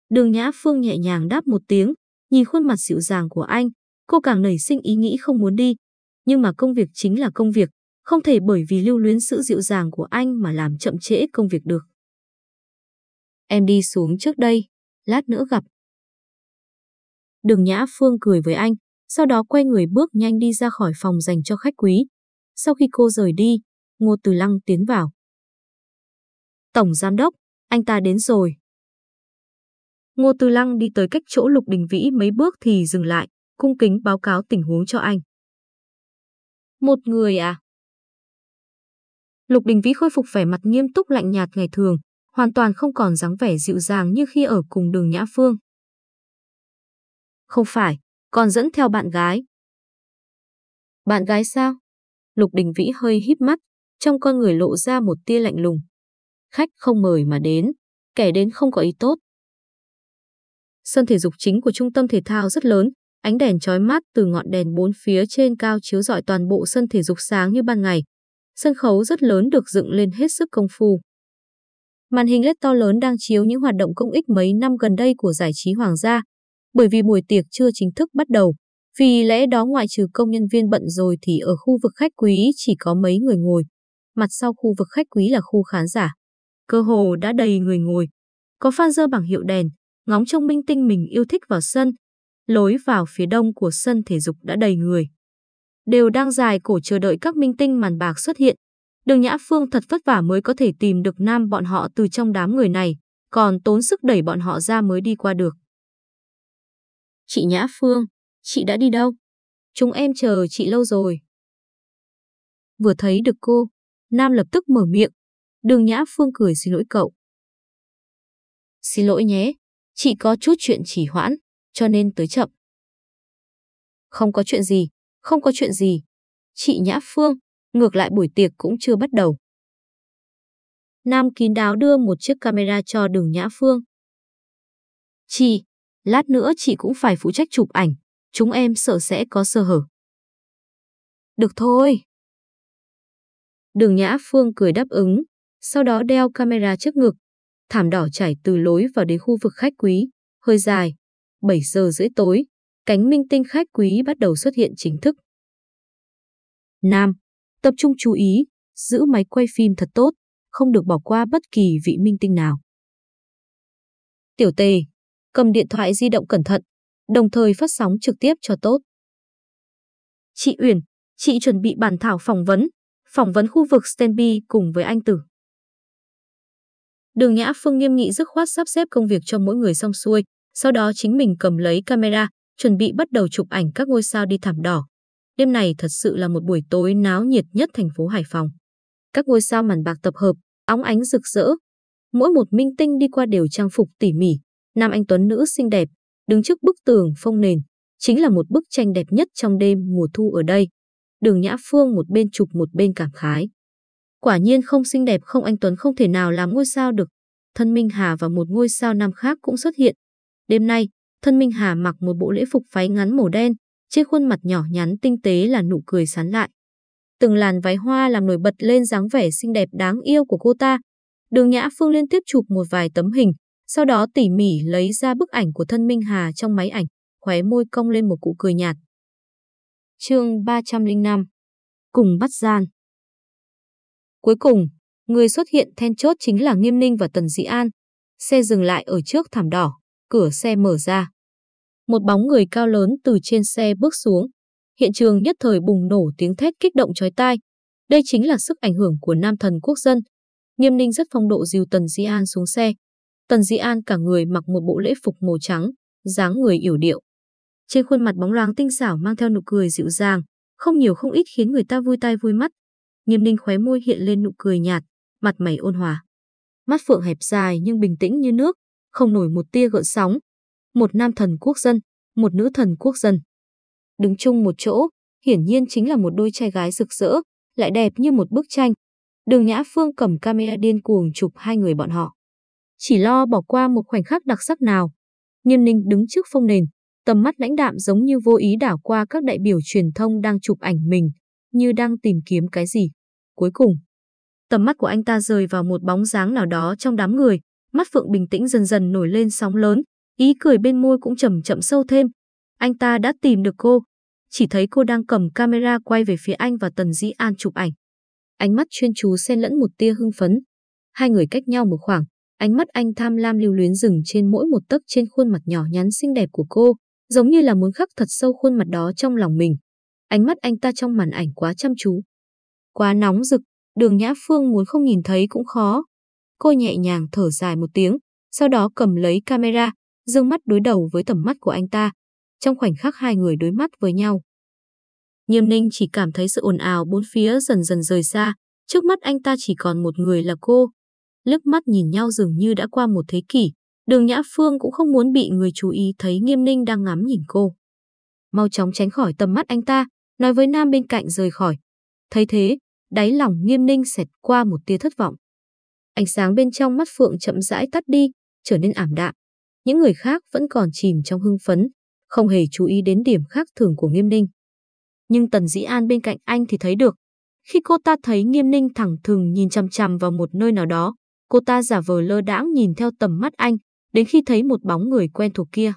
Đường Nhã Phương nhẹ nhàng đáp một tiếng, nhìn khuôn mặt dịu dàng của anh, cô càng nảy sinh ý nghĩ không muốn đi. Nhưng mà công việc chính là công việc, không thể bởi vì lưu luyến sự dịu dàng của anh mà làm chậm trễ công việc được. Em đi xuống trước đây, lát nữa gặp. Đường Nhã Phương cười với anh, sau đó quay người bước nhanh đi ra khỏi phòng dành cho khách quý. Sau khi cô rời đi, Ngô Từ Lăng tiến vào. Tổng Giám đốc, anh ta đến rồi. Ngô Từ Lăng đi tới cách chỗ Lục Đình Vĩ mấy bước thì dừng lại, cung kính báo cáo tình huống cho anh. Một người à? Lục Đình Vĩ khôi phục vẻ mặt nghiêm túc lạnh nhạt ngày thường, hoàn toàn không còn dáng vẻ dịu dàng như khi ở cùng đường Nhã Phương. Không phải, còn dẫn theo bạn gái. Bạn gái sao? Lục Đình Vĩ hơi híp mắt, trong con người lộ ra một tia lạnh lùng. Khách không mời mà đến, kẻ đến không có ý tốt. Sân thể dục chính của trung tâm thể thao rất lớn, ánh đèn chói mắt từ ngọn đèn bốn phía trên cao chiếu rọi toàn bộ sân thể dục sáng như ban ngày. sân khấu rất lớn được dựng lên hết sức công phu. Màn hình LED to lớn đang chiếu những hoạt động công ích mấy năm gần đây của giải trí hoàng gia. Bởi vì buổi tiệc chưa chính thức bắt đầu, vì lẽ đó ngoại trừ công nhân viên bận rồi thì ở khu vực khách quý chỉ có mấy người ngồi. Mặt sau khu vực khách quý là khu khán giả. Cơ hồ đã đầy người ngồi. Có fan dơ bảng hiệu đèn, ngóng trông minh tinh mình yêu thích vào sân. Lối vào phía đông của sân thể dục đã đầy người. Đều đang dài cổ chờ đợi các minh tinh màn bạc xuất hiện. Đường Nhã Phương thật vất vả mới có thể tìm được nam bọn họ từ trong đám người này, còn tốn sức đẩy bọn họ ra mới đi qua được. Chị Nhã Phương, chị đã đi đâu? Chúng em chờ chị lâu rồi. Vừa thấy được cô, Nam lập tức mở miệng. Đường Nhã Phương cười xin lỗi cậu. Xin lỗi nhé, chị có chút chuyện chỉ hoãn, cho nên tới chậm. Không có chuyện gì, không có chuyện gì. Chị Nhã Phương, ngược lại buổi tiệc cũng chưa bắt đầu. Nam kín đáo đưa một chiếc camera cho đường Nhã Phương. Chị, lát nữa chị cũng phải phụ trách chụp ảnh, chúng em sợ sẽ có sơ hở. Được thôi. Đường Nhã Phương cười đáp ứng, sau đó đeo camera trước ngực. Thảm đỏ trải từ lối vào đến khu vực khách quý, hơi dài. 7 giờ rưỡi tối, cánh minh tinh khách quý bắt đầu xuất hiện chính thức. Nam, tập trung chú ý, giữ máy quay phim thật tốt, không được bỏ qua bất kỳ vị minh tinh nào. Tiểu tề, cầm điện thoại di động cẩn thận, đồng thời phát sóng trực tiếp cho tốt. Chị Uyển, chị chuẩn bị bản thảo phỏng vấn, phỏng vấn khu vực Stanby cùng với anh Tử. Đường Nhã Phương nghiêm nghị dứt khoát sắp xếp công việc cho mỗi người xong xuôi, sau đó chính mình cầm lấy camera, chuẩn bị bắt đầu chụp ảnh các ngôi sao đi thảm đỏ. Đêm này thật sự là một buổi tối náo nhiệt nhất thành phố Hải Phòng. Các ngôi sao màn bạc tập hợp, óng ánh rực rỡ. Mỗi một minh tinh đi qua đều trang phục tỉ mỉ, nam anh tuấn nữ xinh đẹp, đứng trước bức tường phong nền, chính là một bức tranh đẹp nhất trong đêm mùa thu ở đây. Đường Nhã Phương một bên chụp một bên cảm khái. Quả nhiên không xinh đẹp không anh Tuấn không thể nào làm ngôi sao được. Thân Minh Hà và một ngôi sao nam khác cũng xuất hiện. Đêm nay, thân Minh Hà mặc một bộ lễ phục váy ngắn màu đen, trên khuôn mặt nhỏ nhắn tinh tế là nụ cười sán lại. Từng làn váy hoa làm nổi bật lên dáng vẻ xinh đẹp đáng yêu của cô ta. Đường Nhã Phương liên tiếp chụp một vài tấm hình, sau đó tỉ mỉ lấy ra bức ảnh của thân Minh Hà trong máy ảnh, khóe môi cong lên một cụ cười nhạt. Chương 305 Cùng bắt gian Cuối cùng, người xuất hiện then chốt chính là Nghiêm Ninh và Tần Dĩ An. Xe dừng lại ở trước thảm đỏ, cửa xe mở ra. Một bóng người cao lớn từ trên xe bước xuống. Hiện trường nhất thời bùng nổ tiếng thét kích động chói tai. Đây chính là sức ảnh hưởng của nam thần quốc dân. Nghiêm Ninh rất phong độ dìu Tần di An xuống xe. Tần di An cả người mặc một bộ lễ phục màu trắng, dáng người yểu điệu. Trên khuôn mặt bóng loáng tinh xảo mang theo nụ cười dịu dàng, không nhiều không ít khiến người ta vui tai vui mắt. Nghiêm Ninh khóe môi hiện lên nụ cười nhạt, mặt mày ôn hòa. Mắt phượng hẹp dài nhưng bình tĩnh như nước, không nổi một tia gợn sóng. Một nam thần quốc dân, một nữ thần quốc dân. Đứng chung một chỗ, hiển nhiên chính là một đôi trai gái rực rỡ, lại đẹp như một bức tranh. Đường Nhã Phương cầm camera điên cuồng chụp hai người bọn họ. Chỉ lo bỏ qua một khoảnh khắc đặc sắc nào. Nghiêm Ninh đứng trước phông nền, tầm mắt lãnh đạm giống như vô ý đảo qua các đại biểu truyền thông đang chụp ảnh mình, như đang tìm kiếm cái gì. Cuối cùng, tầm mắt của anh ta rời vào một bóng dáng nào đó trong đám người, mắt Phượng bình tĩnh dần dần nổi lên sóng lớn, ý cười bên môi cũng chậm chậm sâu thêm. Anh ta đã tìm được cô, chỉ thấy cô đang cầm camera quay về phía anh và Tần Dĩ An chụp ảnh. Ánh mắt chuyên chú xen lẫn một tia hưng phấn. Hai người cách nhau một khoảng, ánh mắt anh tham lam lưu luyến dừng trên mỗi một tấc trên khuôn mặt nhỏ nhắn xinh đẹp của cô, giống như là muốn khắc thật sâu khuôn mặt đó trong lòng mình. Ánh mắt anh ta trong màn ảnh quá chăm chú. Quá nóng rực, đường Nhã Phương muốn không nhìn thấy cũng khó. Cô nhẹ nhàng thở dài một tiếng, sau đó cầm lấy camera, dương mắt đối đầu với tầm mắt của anh ta. Trong khoảnh khắc hai người đối mắt với nhau. Nghiêm ninh chỉ cảm thấy sự ồn ào bốn phía dần dần rời xa, trước mắt anh ta chỉ còn một người là cô. Lướt mắt nhìn nhau dường như đã qua một thế kỷ, Đường Nhã Phương cũng không muốn bị người chú ý thấy Nghiêm Ninh đang ngắm nhìn cô. Mau chóng tránh khỏi tầm mắt anh ta, nói với nam bên cạnh rời khỏi. Thấy thế, đáy lòng Nghiêm Ninh xẹt qua một tia thất vọng. Ánh sáng bên trong mắt Phượng chậm rãi tắt đi, trở nên ảm đạm. Những người khác vẫn còn chìm trong hưng phấn, không hề chú ý đến điểm khác thường của Nghiêm Ninh. Nhưng Tần Dĩ An bên cạnh anh thì thấy được. Khi cô ta thấy Nghiêm Ninh thẳng thừng nhìn chằm chằm vào một nơi nào đó, cô ta giả vờ lơ đãng nhìn theo tầm mắt anh, đến khi thấy một bóng người quen thuộc kia.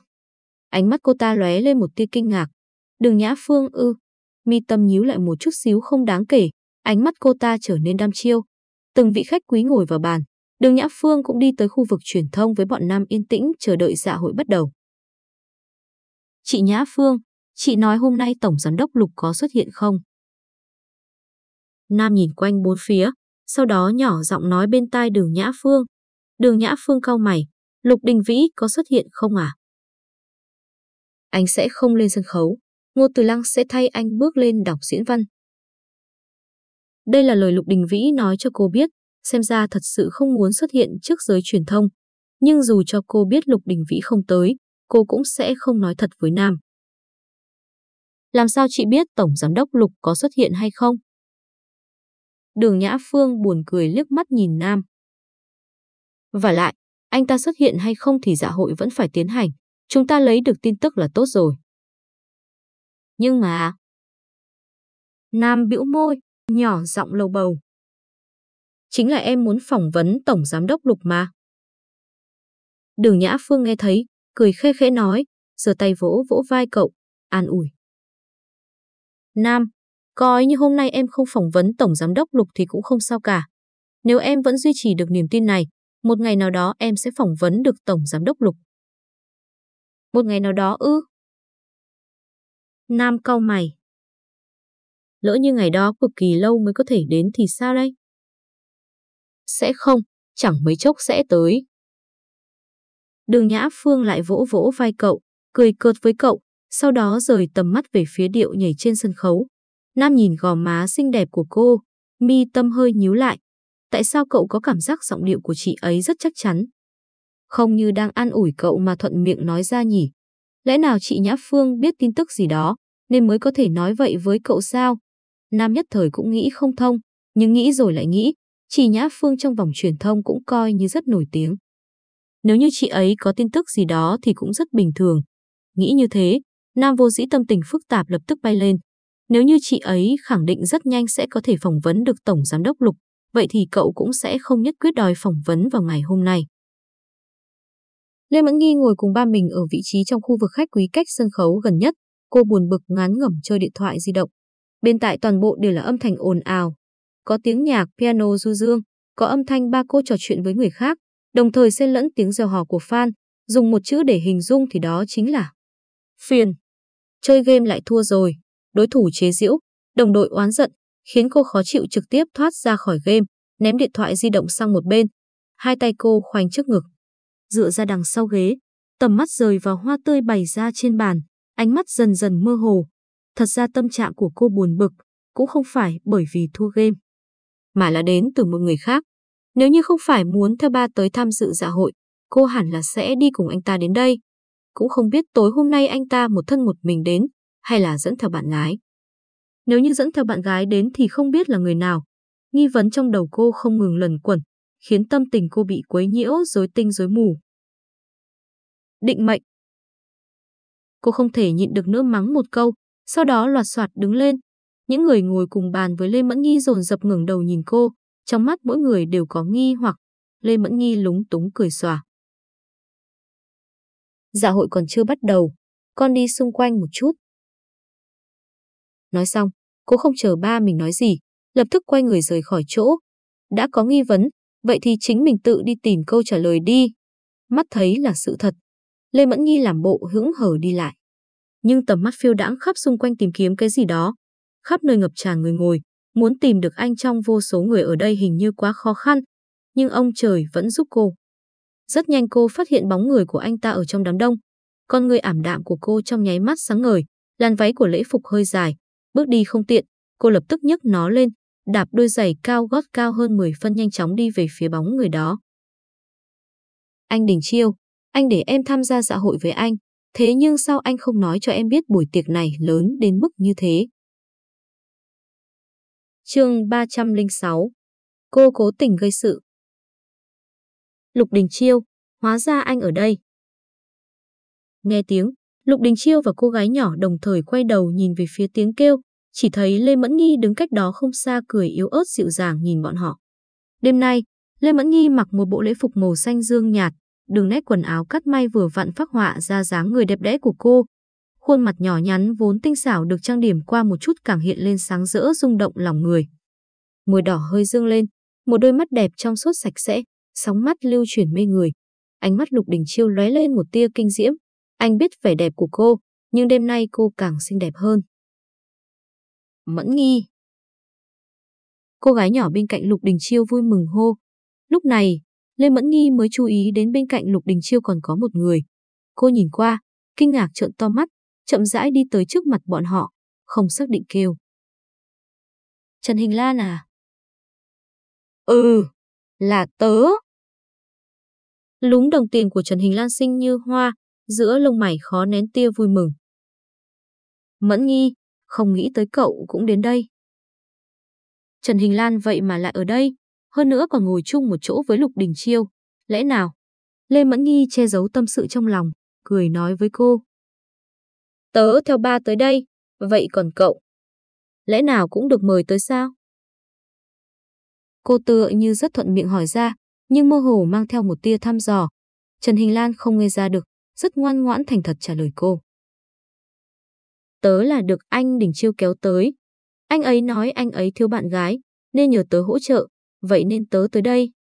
Ánh mắt cô ta lóe lên một tia kinh ngạc. Đường Nhã Phương ư? Mi tâm nhíu lại một chút xíu không đáng kể, ánh mắt cô ta trở nên đăm chiêu. Từng vị khách quý ngồi vào bàn, Đường Nhã Phương cũng đi tới khu vực truyền thông với bọn nam yên tĩnh chờ đợi dạ hội bắt đầu. Chị Nhã Phương, chị nói hôm nay Tổng Giám đốc Lục có xuất hiện không? Nam nhìn quanh bốn phía, sau đó nhỏ giọng nói bên tai đường Nhã Phương. Đường Nhã Phương cau mày, Lục Đình Vĩ có xuất hiện không à? Anh sẽ không lên sân khấu, Ngô Từ Lăng sẽ thay anh bước lên đọc diễn văn. Đây là lời Lục Đình Vĩ nói cho cô biết, xem ra thật sự không muốn xuất hiện trước giới truyền thông. Nhưng dù cho cô biết Lục Đình Vĩ không tới, cô cũng sẽ không nói thật với Nam. Làm sao chị biết Tổng Giám đốc Lục có xuất hiện hay không? Đường Nhã Phương buồn cười liếc mắt nhìn Nam. Và lại, anh ta xuất hiện hay không thì dạ hội vẫn phải tiến hành. Chúng ta lấy được tin tức là tốt rồi. Nhưng mà... Nam bĩu môi, nhỏ giọng lầu bầu. Chính là em muốn phỏng vấn Tổng Giám đốc Lục mà. Đường Nhã Phương nghe thấy, cười khẽ khẽ nói, giơ tay vỗ vỗ vai cậu, an ủi. Nam, coi như hôm nay em không phỏng vấn Tổng Giám đốc Lục thì cũng không sao cả. Nếu em vẫn duy trì được niềm tin này, một ngày nào đó em sẽ phỏng vấn được Tổng Giám đốc Lục. Một ngày nào đó ư? Nam cau mày. Lỡ như ngày đó cực kỳ lâu mới có thể đến thì sao đây? Sẽ không, chẳng mấy chốc sẽ tới. Đường Nhã Phương lại vỗ vỗ vai cậu, cười cợt với cậu, sau đó rời tầm mắt về phía điệu nhảy trên sân khấu. Nam nhìn gò má xinh đẹp của cô, mi tâm hơi nhíu lại. Tại sao cậu có cảm giác giọng điệu của chị ấy rất chắc chắn? Không như đang an ủi cậu mà thuận miệng nói ra nhỉ. Lẽ nào chị Nhã Phương biết tin tức gì đó, nên mới có thể nói vậy với cậu sao? Nam nhất thời cũng nghĩ không thông, nhưng nghĩ rồi lại nghĩ, chị Nhã Phương trong vòng truyền thông cũng coi như rất nổi tiếng. Nếu như chị ấy có tin tức gì đó thì cũng rất bình thường. Nghĩ như thế, Nam vô dĩ tâm tình phức tạp lập tức bay lên. Nếu như chị ấy khẳng định rất nhanh sẽ có thể phỏng vấn được Tổng Giám đốc Lục, vậy thì cậu cũng sẽ không nhất quyết đòi phỏng vấn vào ngày hôm nay. Lê Mẫn Nghi ngồi cùng ba mình ở vị trí trong khu vực khách quý cách sân khấu gần nhất. Cô buồn bực ngán ngẩm chơi điện thoại di động. Bên tại toàn bộ đều là âm thanh ồn ào. Có tiếng nhạc, piano du dương, có âm thanh ba cô trò chuyện với người khác, đồng thời xen lẫn tiếng reo hò của fan. Dùng một chữ để hình dung thì đó chính là phiền. Chơi game lại thua rồi, đối thủ chế giễu, đồng đội oán giận, khiến cô khó chịu trực tiếp thoát ra khỏi game, ném điện thoại di động sang một bên. Hai tay cô khoanh trước ngực, dựa ra đằng sau ghế, tầm mắt rời vào hoa tươi bày ra trên bàn, ánh mắt dần dần mơ hồ. Thật ra tâm trạng của cô buồn bực, cũng không phải bởi vì thua game, mà là đến từ một người khác. Nếu như không phải muốn theo ba tới tham dự dạ hội, cô hẳn là sẽ đi cùng anh ta đến đây. Cũng không biết tối hôm nay anh ta một thân một mình đến, hay là dẫn theo bạn gái. Nếu như dẫn theo bạn gái đến thì không biết là người nào. Nghi vấn trong đầu cô không ngừng lần quẩn, khiến tâm tình cô bị quấy nhiễu rối tinh rối mù. Định mệnh. Cô không thể nhịn được nữa mắng một câu, sau đó loạt soạt đứng lên. Những người ngồi cùng bàn với Lê Mẫn Nghi dồn dập ngẩng đầu nhìn cô, trong mắt mỗi người đều có nghi hoặc. Lê Mẫn Nghi lúng túng cười xòa. Dạ hội còn chưa bắt đầu, con đi xung quanh một chút. Nói xong, cô không chờ ba mình nói gì, lập tức quay người rời khỏi chỗ. Đã có nghi vấn, vậy thì chính mình tự đi tìm câu trả lời đi. Mắt thấy là sự thật. Lê Mẫn Nhi làm bộ hững hở đi lại. Nhưng tầm mắt phiêu đãng khắp xung quanh tìm kiếm cái gì đó. Khắp nơi ngập tràn người ngồi, muốn tìm được anh trong vô số người ở đây hình như quá khó khăn. Nhưng ông trời vẫn giúp cô. Rất nhanh cô phát hiện bóng người của anh ta ở trong đám đông. Con người ảm đạm của cô trong nháy mắt sáng ngời, làn váy của lễ phục hơi dài, bước đi không tiện, cô lập tức nhấc nó lên, đạp đôi giày cao gót cao hơn 10 phân nhanh chóng đi về phía bóng người đó. Anh Đình Chiêu, anh để em tham gia dạ hội với anh, thế nhưng sao anh không nói cho em biết buổi tiệc này lớn đến mức như thế? Chương 306 Cô cố tình gây sự Lục Đình Chiêu, hóa ra anh ở đây. Nghe tiếng, Lục Đình Chiêu và cô gái nhỏ đồng thời quay đầu nhìn về phía tiếng kêu, chỉ thấy Lê Mẫn Nghi đứng cách đó không xa cười yếu ớt dịu dàng nhìn bọn họ. Đêm nay, Lê Mẫn Nghi mặc một bộ lễ phục màu xanh dương nhạt, đường nét quần áo cắt may vừa vặn phác họa ra dáng người đẹp đẽ của cô. Khuôn mặt nhỏ nhắn vốn tinh xảo được trang điểm qua một chút càng hiện lên sáng rỡ rung động lòng người. Môi đỏ hơi dương lên, một đôi mắt đẹp trong suốt sạch sẽ, sóng mắt lưu chuyển mê người. Ánh mắt Lục Đình Chiêu lóe lên một tia kinh diễm. Anh biết vẻ đẹp của cô, nhưng đêm nay cô càng xinh đẹp hơn. Mẫn nghi. Cô gái nhỏ bên cạnh Lục Đình Chiêu vui mừng hô. Lúc này, Lê Mẫn Nghi mới chú ý đến bên cạnh Lục Đình Chiêu còn có một người. Cô nhìn qua, kinh ngạc trợn to mắt, chậm rãi đi tới trước mặt bọn họ, không xác định kêu. Trần Hình Lan à? Ừ, là tớ. Lúng đồng tiền của Trần Hình Lan xinh như hoa, giữa lông mày khó nén tia vui mừng. Mẫn nghi, không nghĩ tới cậu cũng đến đây. Trần Hình Lan vậy mà lại ở đây, hơn nữa còn ngồi chung một chỗ với Lục Đình Chiêu. Lẽ nào? Lê Mẫn Nghi che giấu tâm sự trong lòng, cười nói với cô. Tớ theo ba tới đây, vậy còn cậu? Lẽ nào cũng được mời tới sao? Cô tựa như rất thuận miệng hỏi ra, nhưng mơ hồ mang theo một tia thăm dò. Trần Hình Lan không nghe ra được, rất ngoan ngoãn thành thật trả lời cô. Tớ là được anh Đình Chiêu kéo tới. Anh ấy nói anh ấy thiếu bạn gái, nên nhờ tớ hỗ trợ, vậy nên tớ tới đây.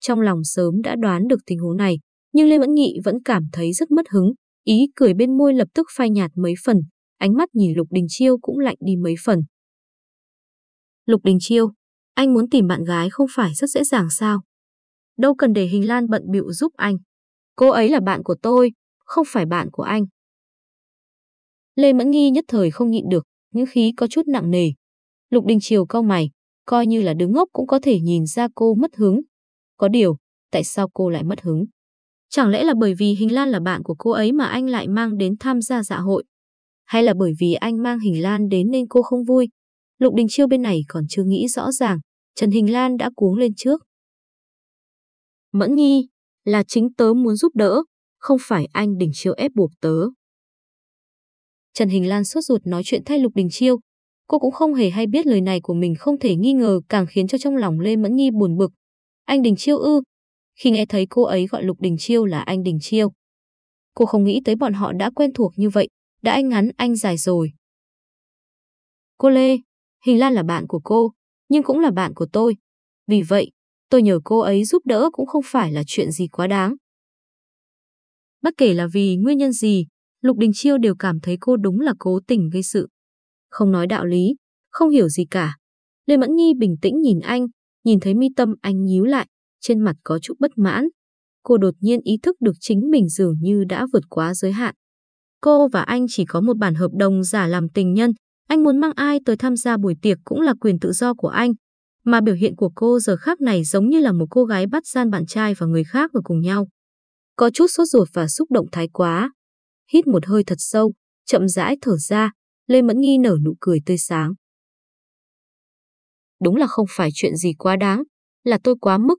Trong lòng sớm đã đoán được tình huống này, nhưng Lê Mẫn Nghị vẫn cảm thấy rất mất hứng, ý cười bên môi lập tức phai nhạt mấy phần, ánh mắt nhìn Lục Đình Chiêu cũng lạnh đi mấy phần. Lục Đình Chiêu, anh muốn tìm bạn gái không phải rất dễ dàng sao? Đâu cần để Hình Lan bận bịu giúp anh. Cô ấy là bạn của tôi, không phải bạn của anh. Lê Mẫn Nghi nhất thời không nhịn được, những khí có chút nặng nề. Lục Đình Chiều cau mày, coi như là đứng ngốc cũng có thể nhìn ra cô mất hứng. Có điều, tại sao cô lại mất hứng? Chẳng lẽ là bởi vì Hình Lan là bạn của cô ấy mà anh lại mang đến tham gia dạ hội? Hay là bởi vì anh mang Hình Lan đến nên cô không vui? Lục Đình Chiêu bên này còn chưa nghĩ rõ ràng, Trần Hình Lan đã cuống lên trước. Mẫn Nhi, là chính tớ muốn giúp đỡ, không phải anh Đình Chiêu ép buộc tớ. Trần Hình Lan sốt ruột nói chuyện thay Lục Đình Chiêu. Cô cũng không hề hay biết lời này của mình không thể nghi ngờ càng khiến cho trong lòng Lê Mẫn Nhi buồn bực. Anh Đình Chiêu ư? Khi nghe thấy cô ấy gọi Lục Đình Chiêu là anh Đình Chiêu. Cô không nghĩ tới bọn họ đã quen thuộc như vậy, đã anh ngắn anh dài rồi. Cô Lê, Hình Lan là bạn của cô, nhưng cũng là bạn của tôi. Vì vậy, tôi nhờ cô ấy giúp đỡ cũng không phải là chuyện gì quá đáng. Bất kể là vì nguyên nhân gì, Lục Đình Chiêu đều cảm thấy cô đúng là cố tình gây sự. Không nói đạo lý, không hiểu gì cả. Lê Mẫn Nhi bình tĩnh nhìn anh, nhìn thấy mi tâm anh nhíu lại, trên mặt có chút bất mãn. Cô đột nhiên ý thức được chính mình dường như đã vượt quá giới hạn. Cô và anh chỉ có một bản hợp đồng giả làm tình nhân, anh muốn mang ai tới tham gia buổi tiệc cũng là quyền tự do của anh. Mà biểu hiện của cô giờ khác này giống như là một cô gái bắt gian bạn trai và người khác ở cùng nhau. Có chút sốt ruột và xúc động thái quá, hít một hơi thật sâu, chậm rãi thở ra, Lê Mẫn Nghi nở nụ cười tươi sáng. Đúng là không phải chuyện gì quá đáng, là tôi quá mức.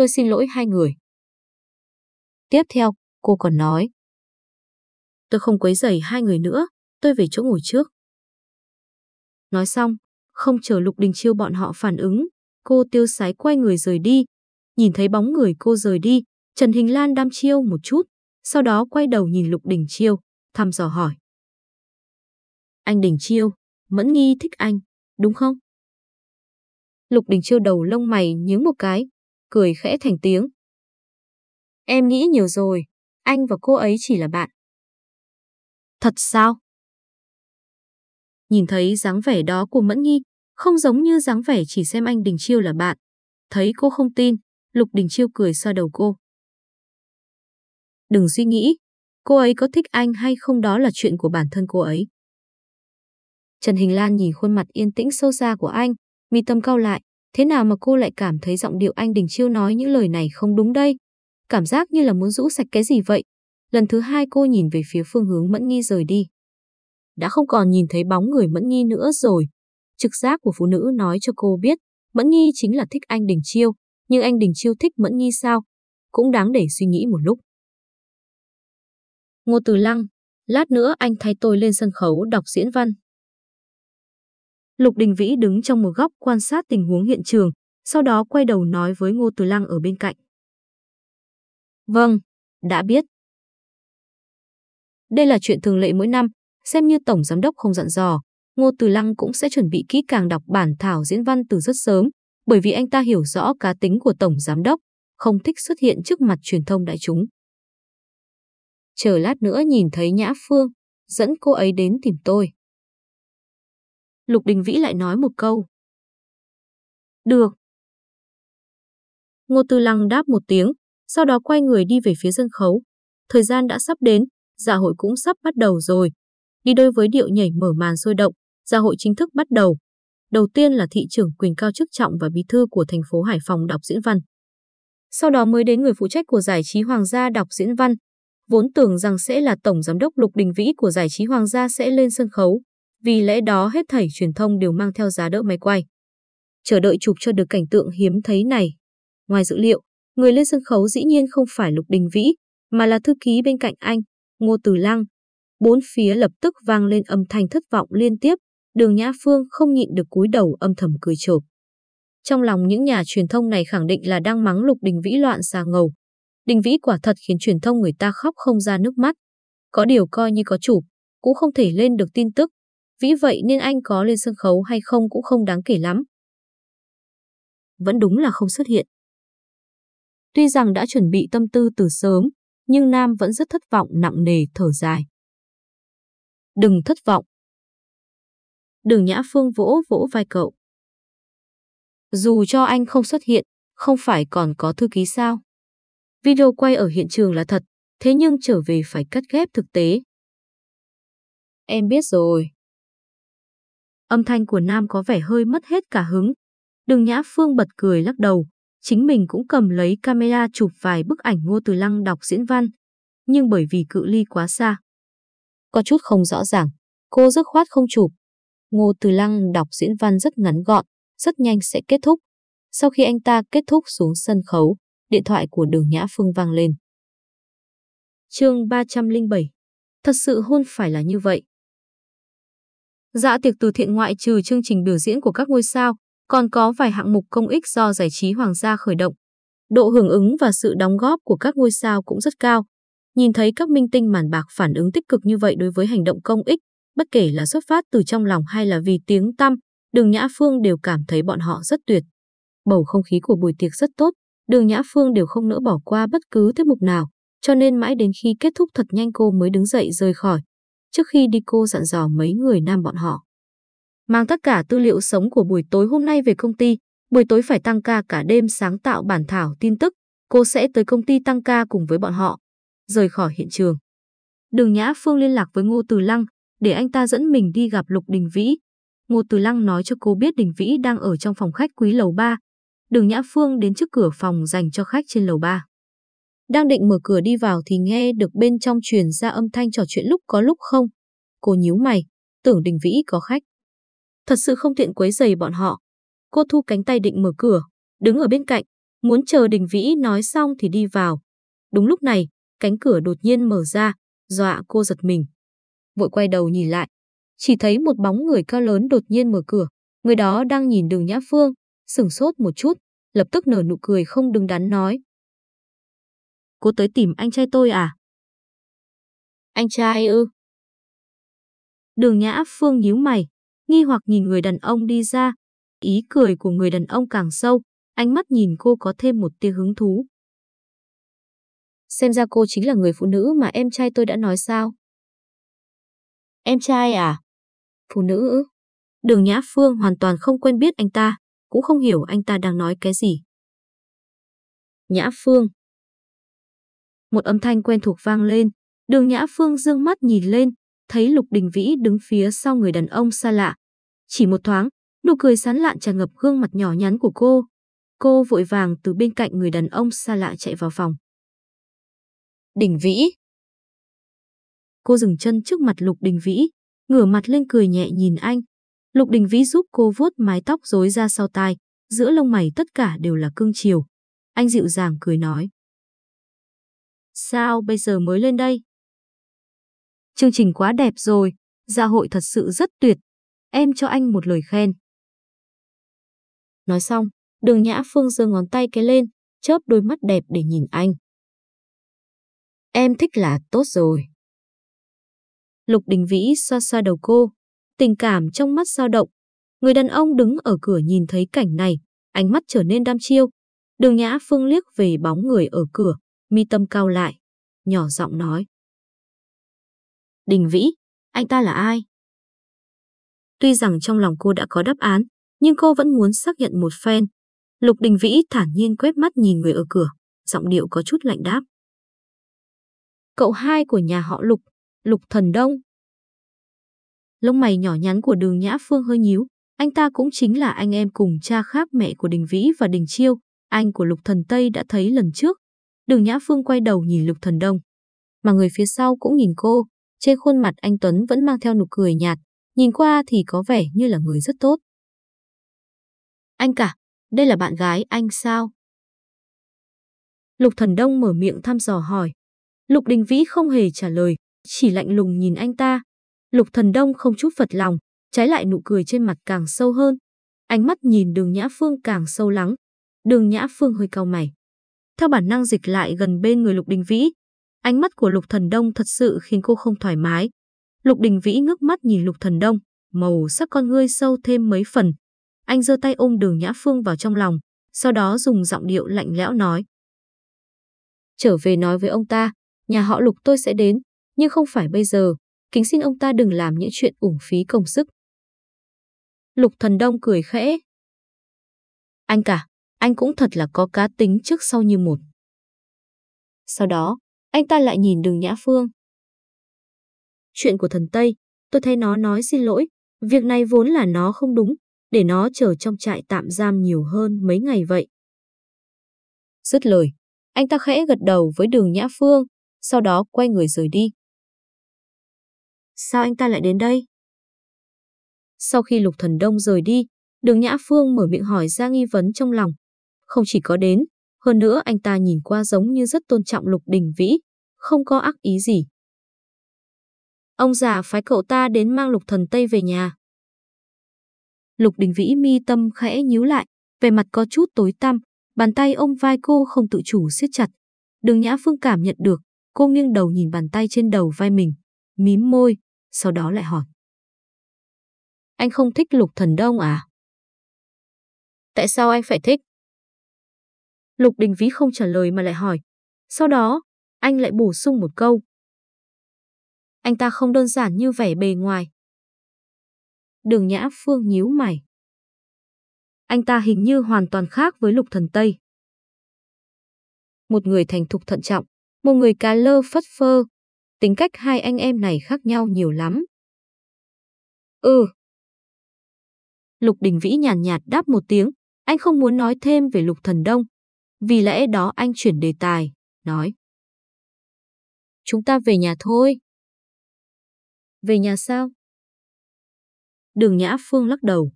Tôi xin lỗi hai người. Tiếp theo, cô còn nói. Tôi không quấy rầy hai người nữa, tôi về chỗ ngồi trước. Nói xong, không chờ Lục Đình Chiêu bọn họ phản ứng, cô tiêu sái quay người rời đi. Nhìn thấy bóng người cô rời đi, Trần Hình Lan đam chiêu một chút, sau đó quay đầu nhìn Lục Đình Chiêu, thăm dò hỏi. Anh Đình Chiêu, Mẫn Nghi thích anh, đúng không? Lục Đình Chiêu đầu lông mày nhướng một cái, cười khẽ thành tiếng. Em nghĩ nhiều rồi, anh và cô ấy chỉ là bạn. Thật sao? Nhìn thấy dáng vẻ đó của Mẫn Nghi, không giống như dáng vẻ chỉ xem anh Đình Chiêu là bạn. Thấy cô không tin, Lục Đình Chiêu cười xoa đầu cô. Đừng suy nghĩ, cô ấy có thích anh hay không đó là chuyện của bản thân cô ấy. Trần Hình Lan nhìn khuôn mặt yên tĩnh sâu xa của anh, mi tâm cau lại, thế nào mà cô lại cảm thấy giọng điệu anh Đình Chiêu nói những lời này không đúng đây? Cảm giác như là muốn rũ sạch cái gì vậy? Lần thứ hai cô nhìn về phía phương hướng Mẫn Nghi rời đi. Đã không còn nhìn thấy bóng người Mẫn Nghi nữa rồi. Trực giác của phụ nữ nói cho cô biết, Mẫn Nghi chính là thích anh Đình Chiêu, nhưng anh Đình Chiêu thích Mẫn Nghi sao? Cũng đáng để suy nghĩ một lúc. Ngô Từ Lăng, lát nữa anh thay tôi lên sân khấu đọc diễn văn. Lục Đình Vĩ đứng trong một góc quan sát tình huống hiện trường, sau đó quay đầu nói với Ngô Từ Lăng ở bên cạnh. Vâng, đã biết. Đây là chuyện thường lệ mỗi năm, xem như Tổng Giám đốc không dặn dò, Ngô Từ Lăng cũng sẽ chuẩn bị kỹ càng đọc bản thảo diễn văn từ rất sớm, bởi vì anh ta hiểu rõ cá tính của Tổng Giám đốc, không thích xuất hiện trước mặt truyền thông đại chúng. Chờ lát nữa nhìn thấy Nhã Phương, dẫn cô ấy đến tìm tôi. Lục Đình Vĩ lại nói một câu. Được. Ngô Tư Lăng đáp một tiếng, sau đó quay người đi về phía sân khấu. Thời gian đã sắp đến, dạ hội cũng sắp bắt đầu rồi. Đi đôi với điệu nhảy mở màn sôi động, dạ hội chính thức bắt đầu. Đầu tiên là thị trưởng quyền cao chức trọng và bí thư của thành phố Hải Phòng đọc diễn văn. Sau đó mới đến người phụ trách của giải trí Hoàng gia đọc diễn văn. Vốn tưởng rằng sẽ là Tổng Giám đốc Lục Đình Vĩ của giải trí Hoàng gia sẽ lên sân khấu. Vì lẽ đó hết thảy truyền thông đều mang theo giá đỡ máy quay. Chờ đợi chụp cho được cảnh tượng hiếm thấy này. Ngoài dữ liệu, người lên sân khấu dĩ nhiên không phải Lục Đình Vĩ, mà là thư ký bên cạnh anh, Ngô Từ Lăng. Bốn phía lập tức vang lên âm thanh thất vọng liên tiếp, đường Nhã Phương không nhịn được cúi đầu âm thầm cười chộp. Trong lòng những nhà truyền thông này khẳng định là đang mắng Lục Đình Vĩ loạn xà ngầu. Đình Vĩ quả thật khiến truyền thông người ta khóc không ra nước mắt. Có điều coi như có chủ, cũng không thể lên được tin tức. Vĩ vậy nên anh có lên sân khấu hay không cũng không đáng kể lắm. Vẫn đúng là không xuất hiện. Tuy rằng đã chuẩn bị tâm tư từ sớm, nhưng Nam vẫn rất thất vọng nặng nề thở dài. Đừng thất vọng. Đường Nhã Phương vỗ vỗ vai cậu. Dù cho anh không xuất hiện, không phải còn có thư ký sao? Video quay ở hiện trường là thật, thế nhưng trở về phải cắt ghép thực tế. Em biết rồi. Âm thanh của Nam có vẻ hơi mất hết cả hứng. Đường Nhã Phương bật cười lắc đầu, chính mình cũng cầm lấy camera chụp vài bức ảnh Ngô Từ Lăng đọc diễn văn, nhưng bởi vì cự ly quá xa. Có chút không rõ ràng, cô dứt khoát không chụp. Ngô Từ Lăng đọc diễn văn rất ngắn gọn, rất nhanh sẽ kết thúc. Sau khi anh ta kết thúc xuống sân khấu, điện thoại của đường Nhã Phương vang lên. chương 307 Thật sự hôn phải là như vậy. Dạ tiệc từ thiện ngoại trừ chương trình biểu diễn của các ngôi sao, còn có vài hạng mục công ích do giải trí hoàng gia khởi động. Độ hưởng ứng và sự đóng góp của các ngôi sao cũng rất cao. Nhìn thấy các minh tinh màn bạc phản ứng tích cực như vậy đối với hành động công ích, bất kể là xuất phát từ trong lòng hay là vì tiếng tăm, Đường Nhã Phương đều cảm thấy bọn họ rất tuyệt. Bầu không khí của buổi tiệc rất tốt, Đường Nhã Phương đều không nỡ bỏ qua bất cứ tiết mục nào, cho nên mãi đến khi kết thúc thật nhanh cô mới đứng dậy rời khỏi. Trước khi đi cô dặn dò mấy người nam bọn họ mang tất cả tư liệu sống của buổi tối hôm nay về công ty. Buổi tối phải tăng ca cả đêm sáng tạo bản thảo tin tức. Cô sẽ tới công ty tăng ca cùng với bọn họ. Rời khỏi hiện trường. Đường Nhã Phương liên lạc với Ngô Từ Lăng để anh ta dẫn mình đi gặp Lục Đình Vĩ. Ngô Từ Lăng nói cho cô biết Đình Vĩ đang ở trong phòng khách quý lầu 3. Đường Nhã Phương đến trước cửa phòng dành cho khách trên lầu 3. Đang định mở cửa đi vào thì nghe được bên trong truyền ra âm thanh trò chuyện lúc có lúc không. Cô nhíu mày, tưởng Đình Vĩ có khách thật sự không tiện quấy giày bọn họ. Cô thu cánh tay định mở cửa, đứng ở bên cạnh, muốn chờ Đình Vĩ nói xong thì đi vào. Đúng lúc này, cánh cửa đột nhiên mở ra, dọa cô giật mình. Vội quay đầu nhìn lại, chỉ thấy một bóng người cao lớn đột nhiên mở cửa. Người đó đang nhìn đường Nhã Phương, sửng sốt một chút, lập tức nở nụ cười không đứng đắn nói. Cô tới tìm anh trai tôi à? Anh trai ư? Đường Nhã Phương nhíu mày, nghi hoặc nhìn người đàn ông đi ra. Ý cười của người đàn ông càng sâu, ánh mắt nhìn cô có thêm một tia hứng thú. Xem ra cô chính là người phụ nữ mà em trai tôi đã nói sao? Em trai à? Phụ nữ ư? Đường Nhã Phương hoàn toàn không quen biết anh ta, cũng không hiểu anh ta đang nói cái gì. Nhã Phương. Một âm thanh quen thuộc vang lên, đường Nhã Phương dương mắt nhìn lên, thấy Lục Đình Vĩ đứng phía sau người đàn ông xa lạ, chỉ một thoáng, nụ cười sán lạn tràn ngập gương mặt nhỏ nhắn của cô. Cô vội vàng từ bên cạnh người đàn ông xa lạ chạy vào phòng. Đình Vĩ. Cô dừng chân trước mặt Lục Đình Vĩ, ngửa mặt lên cười nhẹ nhìn anh. Lục Đình Vĩ giúp cô vuốt mái tóc rối ra sau tai, giữa lông mày tất cả đều là cương chiều. Anh dịu dàng cười nói. Sao bây giờ mới lên đây? Chương trình quá đẹp rồi, gia hội thật sự rất tuyệt, em cho anh một lời khen. Nói xong, đường Nhã Phương giơ ngón tay cái lên, chớp đôi mắt đẹp để nhìn anh. Em thích là tốt rồi. Lục Đình Vĩ xoa xoa đầu cô, tình cảm trong mắt dao động. Người đàn ông đứng ở cửa nhìn thấy cảnh này, ánh mắt trở nên đam chiêu. Đường Nhã Phương liếc về bóng người ở cửa, mi tâm cao lại, nhỏ giọng nói. Đình Vĩ, anh ta là ai? Tuy rằng trong lòng cô đã có đáp án, nhưng cô vẫn muốn xác nhận một phen. Lục Đình Vĩ thản nhiên quét mắt nhìn người ở cửa, giọng điệu có chút lạnh đáp. Cậu hai của nhà họ Lục, Lục Thần Đông. Lông mày nhỏ nhắn của đường Nhã Phương hơi nhíu, anh ta cũng chính là anh em cùng cha khác mẹ của Đình Vĩ và Đình Chiêu, anh của Lục Thần Tây đã thấy lần trước. Đường Nhã Phương quay đầu nhìn Lục Thần Đông, mà người phía sau cũng nhìn cô, trên khuôn mặt anh Tuấn vẫn mang theo nụ cười nhạt, nhìn qua thì có vẻ như là người rất tốt. Anh cả, đây là bạn gái anh sao? Lục Thần Đông mở miệng thăm dò hỏi. Lục Đình Vĩ không hề trả lời, chỉ lạnh lùng nhìn anh ta. Lục Thần Đông không chút phật lòng, trái lại nụ cười trên mặt càng sâu hơn. Ánh mắt nhìn đường Nhã Phương càng sâu lắng. Đường Nhã Phương hơi cau mày. Theo bản năng dịch lại gần bên người Lục Đình Vĩ. Ánh mắt của Lục Thần Đông thật sự khiến cô không thoải mái. Lục Đình Vĩ ngước mắt nhìn Lục Thần Đông, màu sắc con ngươi sâu thêm mấy phần. Anh giơ tay ôm đường Nhã Phương vào trong lòng, sau đó dùng giọng điệu lạnh lẽo nói. Trở về nói với ông ta, nhà họ Lục tôi sẽ đến, nhưng không phải bây giờ, kính xin ông ta đừng làm những chuyện uổng phí công sức. Lục Thần Đông cười khẽ. Anh cả, anh cũng thật là có cá tính trước sau như một. Sau đó, anh ta lại nhìn đường Nhã Phương. Chuyện của thần Tây, tôi thấy nó nói xin lỗi, việc này vốn là nó không đúng, để nó chờ trong trại tạm giam nhiều hơn mấy ngày vậy. Dứt lời, anh ta khẽ gật đầu với đường Nhã Phương, sau đó quay người rời đi. Sao anh ta lại đến đây? Sau khi Lục Thần Đông rời đi, đường Nhã Phương mở miệng hỏi ra nghi vấn trong lòng. Không chỉ có đến, hơn nữa anh ta nhìn qua giống như rất tôn trọng Lục Đình Vĩ, không có ác ý gì. Ông già phái cậu ta đến mang Lục Thần Tây về nhà. Lục Đình Vĩ mi tâm khẽ nhíu lại, về mặt có chút tối tăm, bàn tay ôm vai cô không tự chủ siết chặt. Đường Nhã Phương cảm nhận được, cô nghiêng đầu nhìn bàn tay trên đầu vai mình, mím môi, sau đó lại hỏi. Anh không thích Lục Thần Đông à? Tại sao anh phải thích? Lục Đình Vĩ không trả lời mà lại hỏi. Sau đó, anh lại bổ sung một câu. Anh ta không đơn giản như vẻ bề ngoài. Đường Nhã Phương nhíu mày. Anh ta hình như hoàn toàn khác với Lục Thần Tây. Một người thành thục thận trọng, một người cá lơ phất phơ. Tính cách hai anh em này khác nhau nhiều lắm. Ừ. Lục Đình Vĩ nhàn nhạt, nhạt đáp một tiếng, anh không muốn nói thêm về Lục Thần Đông. Vì lẽ đó anh chuyển đề tài, nói. Chúng ta về nhà thôi. Về nhà sao? Đường Nhã Phương lắc đầu.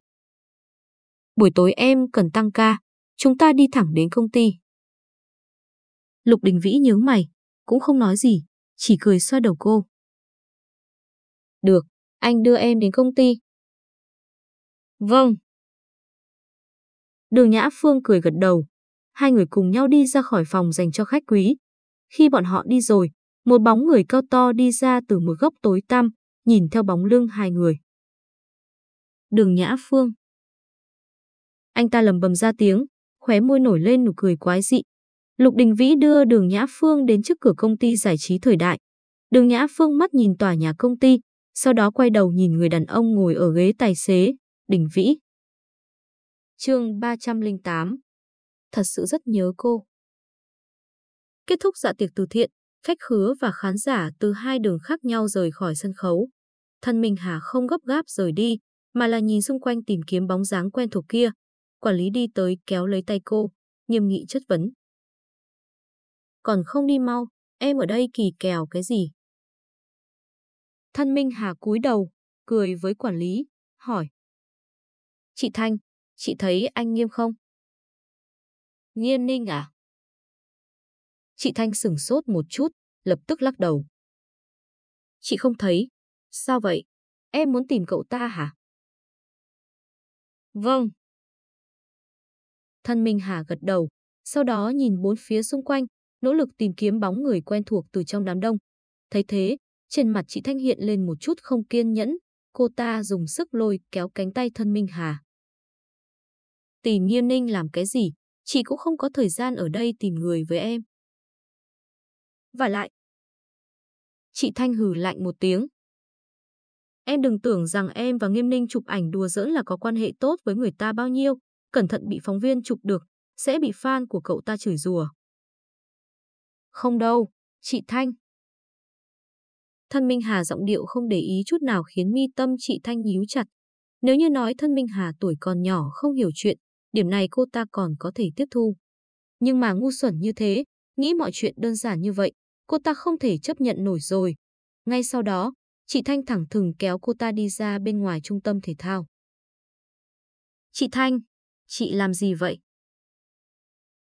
Buổi tối em cần tăng ca, chúng ta đi thẳng đến công ty. Lục Đình Vĩ nhớ mày, cũng không nói gì, chỉ cười xoa đầu cô. Được, anh đưa em đến công ty. Vâng. Đường Nhã Phương cười gật đầu. Hai người cùng nhau đi ra khỏi phòng dành cho khách quý. Khi bọn họ đi rồi, một bóng người cao to đi ra từ một góc tối tăm, nhìn theo bóng lưng hai người. Đường Nhã Phương. Anh ta lầm bầm ra tiếng, khóe môi nổi lên nụ cười quái dị. Lục Đình Vĩ đưa đường Nhã Phương đến trước cửa công ty giải trí thời đại. Đường Nhã Phương mắt nhìn tòa nhà công ty, sau đó quay đầu nhìn người đàn ông ngồi ở ghế tài xế, Đình Vĩ. chương 308 Thật sự rất nhớ cô. Kết thúc dạ tiệc từ thiện, khách khứa và khán giả từ hai đường khác nhau rời khỏi sân khấu. Thân Minh Hà không gấp gáp rời đi, mà là nhìn xung quanh tìm kiếm bóng dáng quen thuộc kia. Quản lý đi tới kéo lấy tay cô, nghiêm nghị chất vấn. Còn không đi mau, em ở đây kỳ kèo cái gì? Thân Minh Hà cúi đầu, cười với quản lý, hỏi. Chị Thanh, chị thấy anh nghiêm không? Nghiên ninh à? Chị Thanh sửng sốt một chút, lập tức lắc đầu. Chị không thấy. Sao vậy? Em muốn tìm cậu ta hả? Vâng. Thân Minh Hà gật đầu, sau đó nhìn bốn phía xung quanh, nỗ lực tìm kiếm bóng người quen thuộc từ trong đám đông. Thấy thế, trên mặt chị Thanh hiện lên một chút không kiên nhẫn, cô ta dùng sức lôi kéo cánh tay thân Minh Hà. Tìm Nghiêm Ninh làm cái gì, chị cũng không có thời gian ở đây tìm người với em. Và lại, chị Thanh hừ lạnh một tiếng. Em đừng tưởng rằng em và Nghiêm Ninh chụp ảnh đùa giỡn là có quan hệ tốt với người ta bao nhiêu, cẩn thận bị phóng viên chụp được, sẽ bị fan của cậu ta chửi rủa. Không đâu, chị Thanh. Thân Minh Hà giọng điệu không để ý chút nào khiến mi tâm chị Thanh nhíu chặt. Nếu như nói thân Minh Hà tuổi còn nhỏ không hiểu chuyện, điểm này cô ta còn có thể tiếp thu. Nhưng mà ngu xuẩn như thế, nghĩ mọi chuyện đơn giản như vậy, cô ta không thể chấp nhận nổi rồi. Ngay sau đó, chị Thanh thẳng thừng kéo cô ta đi ra bên ngoài trung tâm thể thao. Chị Thanh, chị làm gì vậy?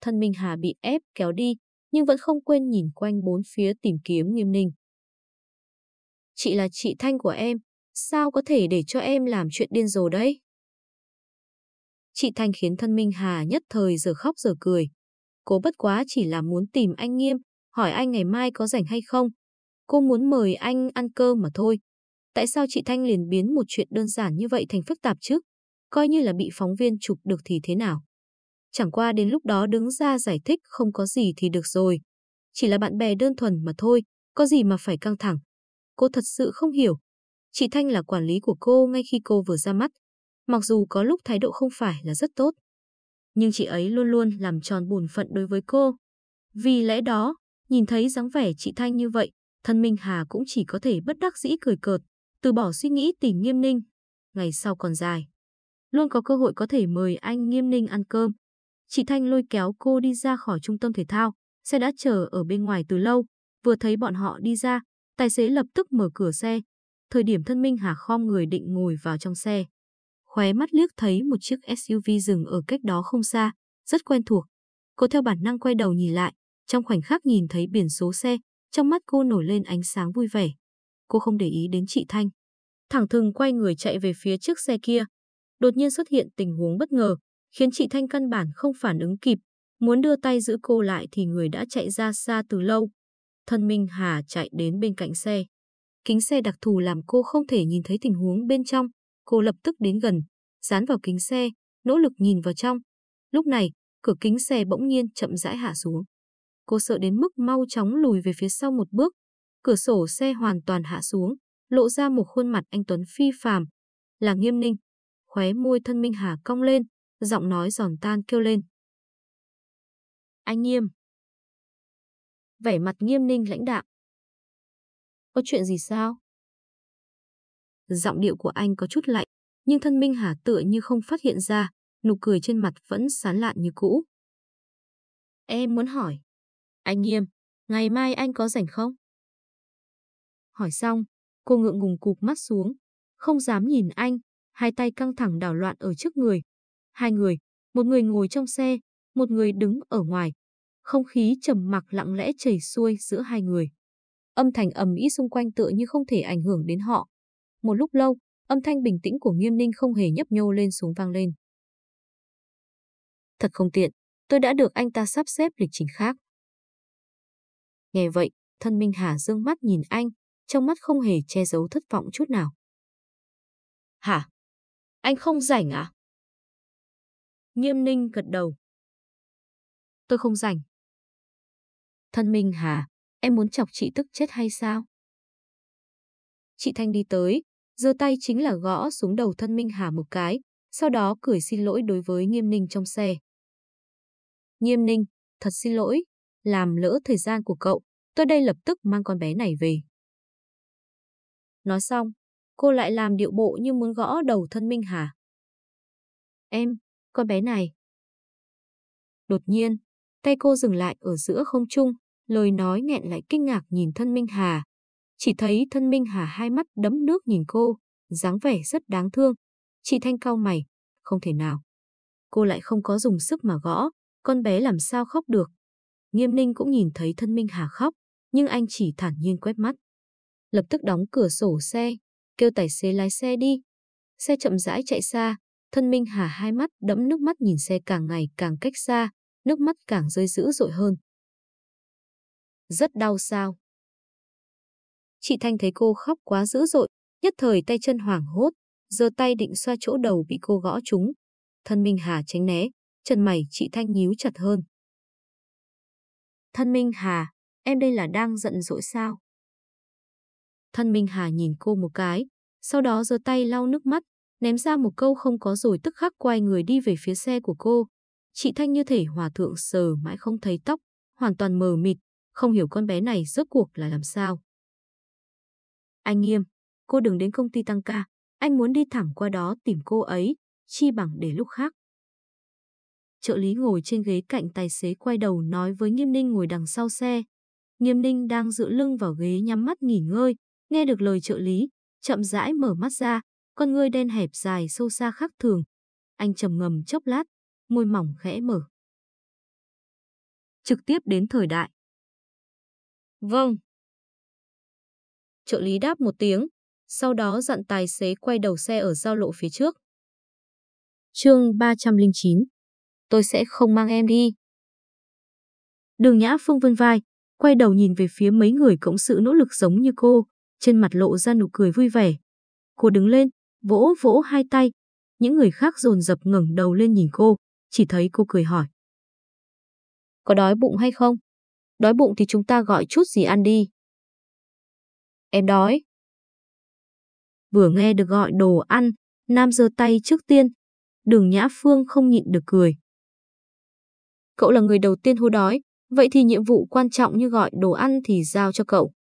Thân Minh Hà bị ép kéo đi, nhưng vẫn không quên nhìn quanh bốn phía tìm kiếm nghiêm ninh. Chị là chị Thanh của em, sao có thể để cho em làm chuyện điên rồ đấy? Chị Thanh khiến thân Minh Hà nhất thời giờ khóc giờ cười. Cô bất quá chỉ là muốn tìm anh Nghiêm, hỏi anh ngày mai có rảnh hay không. Cô muốn mời anh ăn cơm mà thôi. Tại sao chị Thanh liền biến một chuyện đơn giản như vậy thành phức tạp chứ? Coi như là bị phóng viên chụp được thì thế nào? Chẳng qua đến lúc đó đứng ra giải thích không có gì thì được rồi. Chỉ là bạn bè đơn thuần mà thôi, có gì mà phải căng thẳng. Cô thật sự không hiểu. Chị Thanh là quản lý của cô ngay khi cô vừa ra mắt. Mặc dù có lúc thái độ không phải là rất tốt. Nhưng chị ấy luôn luôn làm tròn bổn phận đối với cô. Vì lẽ đó, nhìn thấy dáng vẻ chị Thanh như vậy, thân Minh Hà cũng chỉ có thể bất đắc dĩ cười cợt, từ bỏ suy nghĩ tìm nghiêm ninh. Ngày sau còn dài. Luôn có cơ hội có thể mời anh nghiêm ninh ăn cơm. Chị Thanh lôi kéo cô đi ra khỏi trung tâm thể thao, xe đã chờ ở bên ngoài từ lâu, vừa thấy bọn họ đi ra, tài xế lập tức mở cửa xe. Thời điểm thân Minh Hà khom người định ngồi vào trong xe. Khóe mắt liếc thấy một chiếc SUV dừng ở cách đó không xa, rất quen thuộc. Cô theo bản năng quay đầu nhìn lại, trong khoảnh khắc nhìn thấy biển số xe, trong mắt cô nổi lên ánh sáng vui vẻ. Cô không để ý đến chị Thanh. Thẳng thừng quay người chạy về phía chiếc xe kia. Đột nhiên xuất hiện tình huống bất ngờ, khiến chị Thanh căn bản không phản ứng kịp. Muốn đưa tay giữ cô lại thì người đã chạy ra xa từ lâu. Thân Minh Hà chạy đến bên cạnh xe. Kính xe đặc thù làm cô không thể nhìn thấy tình huống bên trong. Cô lập tức đến gần, dán vào kính xe, nỗ lực nhìn vào trong. Lúc này, cửa kính xe bỗng nhiên chậm rãi hạ xuống. Cô sợ đến mức mau chóng lùi về phía sau một bước. Cửa sổ xe hoàn toàn hạ xuống, lộ ra một khuôn mặt anh Tuấn phi phàm, là nghiêm ninh. Khóe môi thân Minh Hà cong lên, giọng nói giòn tan kêu lên. Anh nghiêm. Vẻ mặt nghiêm ninh lãnh đạm. Có chuyện gì sao? Giọng điệu của anh có chút lạnh, nhưng thân Minh Hà tựa như không phát hiện ra, nụ cười trên mặt vẫn sán lạn như cũ. Em muốn hỏi. Anh nghiêm, ngày mai anh có rảnh không? Hỏi xong, cô ngượng ngùng cụp mắt xuống, không dám nhìn anh, hai tay căng thẳng đảo loạn ở trước người. Hai người, một người ngồi trong xe, một người đứng ở ngoài. Không khí trầm mặc lặng lẽ chảy xuôi giữa hai người. Âm thanh ầm ĩ xung quanh tựa như không thể ảnh hưởng đến họ. Một lúc lâu, âm thanh bình tĩnh của Nghiêm Ninh không hề nhấp nhô lên xuống vang lên. Thật không tiện, tôi đã được anh ta sắp xếp lịch trình khác. Nghe vậy, thân Minh Hà dương mắt nhìn anh, trong mắt không hề che giấu thất vọng chút nào. Hả? Anh không rảnh à? Nghiêm ninh gật đầu. Tôi không rảnh. Thân Minh Hà, em muốn chọc chị tức chết hay sao? Chị Thanh đi tới, giơ tay chính là gõ xuống đầu thân Minh Hà một cái, sau đó cười xin lỗi đối với Nghiêm Ninh trong xe. Nghiêm Ninh, thật xin lỗi, làm lỡ thời gian của cậu, tôi đây lập tức mang con bé này về. Nói xong, cô lại làm điệu bộ như muốn gõ đầu thân Minh Hà. Em, con bé này. Đột nhiên, tay cô dừng lại ở giữa không trung, lời nói nghẹn lại kinh ngạc nhìn thân Minh Hà. Chỉ thấy thân Minh Hà hai mắt đấm nước nhìn cô, dáng vẻ rất đáng thương. Chị Thanh cau mày, không thể nào. Cô lại không có dùng sức mà gõ, con bé làm sao khóc được. Nghiêm ninh cũng nhìn thấy thân Minh Hà khóc, nhưng anh chỉ thản nhiên quét mắt. Lập tức đóng cửa sổ xe, kêu tài xế lái xe đi. Xe chậm rãi chạy xa, Thân Minh Hà hai mắt đẫm nước mắt nhìn xe càng ngày càng cách xa, nước mắt càng rơi dữ dội hơn. Rất đau sao? Chị Thanh thấy cô khóc quá dữ dội, nhất thời tay chân hoảng hốt, giơ tay định xoa chỗ đầu bị cô gõ trúng. Thân Minh Hà tránh né, chân mày chị Thanh nhíu chặt hơn. Thân Minh Hà, em đây là đang giận dỗi sao? Thân Minh Hà nhìn cô một cái, sau đó giơ tay lau nước mắt, ném ra một câu không có rồi tức khắc quay người đi về phía xe của cô. Chị Thanh như thể hòa thượng sờ mãi không thấy tóc, hoàn toàn mờ mịt, không hiểu con bé này rốt cuộc là làm sao. Anh nghiêm, cô đừng đến công ty tăng ca, anh muốn đi thẳng qua đó tìm cô ấy, chi bằng để lúc khác. Trợ lý ngồi trên ghế cạnh tài xế quay đầu nói với Nghiêm Ninh ngồi đằng sau xe. Nghiêm Ninh đang dựa lưng vào ghế nhắm mắt nghỉ ngơi, nghe được lời trợ lý, chậm rãi mở mắt ra, con ngươi đen hẹp dài sâu xa khác thường. Anh trầm ngầm chốc lát, môi mỏng khẽ mở. Trực tiếp đến thời đại. Vâng. Trợ lý đáp một tiếng, sau đó dặn tài xế quay đầu xe ở giao lộ phía trước. chương 309 Tôi sẽ không mang em đi. Đường Nhã Phương vươn vai, quay đầu nhìn về phía mấy người cộng sự nỗ lực giống như cô, trên mặt lộ ra nụ cười vui vẻ. Cô đứng lên, vỗ vỗ hai tay. Những người khác dồn dập ngẩng đầu lên nhìn cô, chỉ thấy cô cười hỏi. Có đói bụng hay không? Đói bụng thì chúng ta gọi chút gì ăn đi. Em đói. Vừa nghe được gọi đồ ăn, Nam giơ tay trước tiên. Đường Nhã Phương không nhịn được cười. Cậu là người đầu tiên hô đói, vậy thì nhiệm vụ quan trọng như gọi đồ ăn thì giao cho cậu.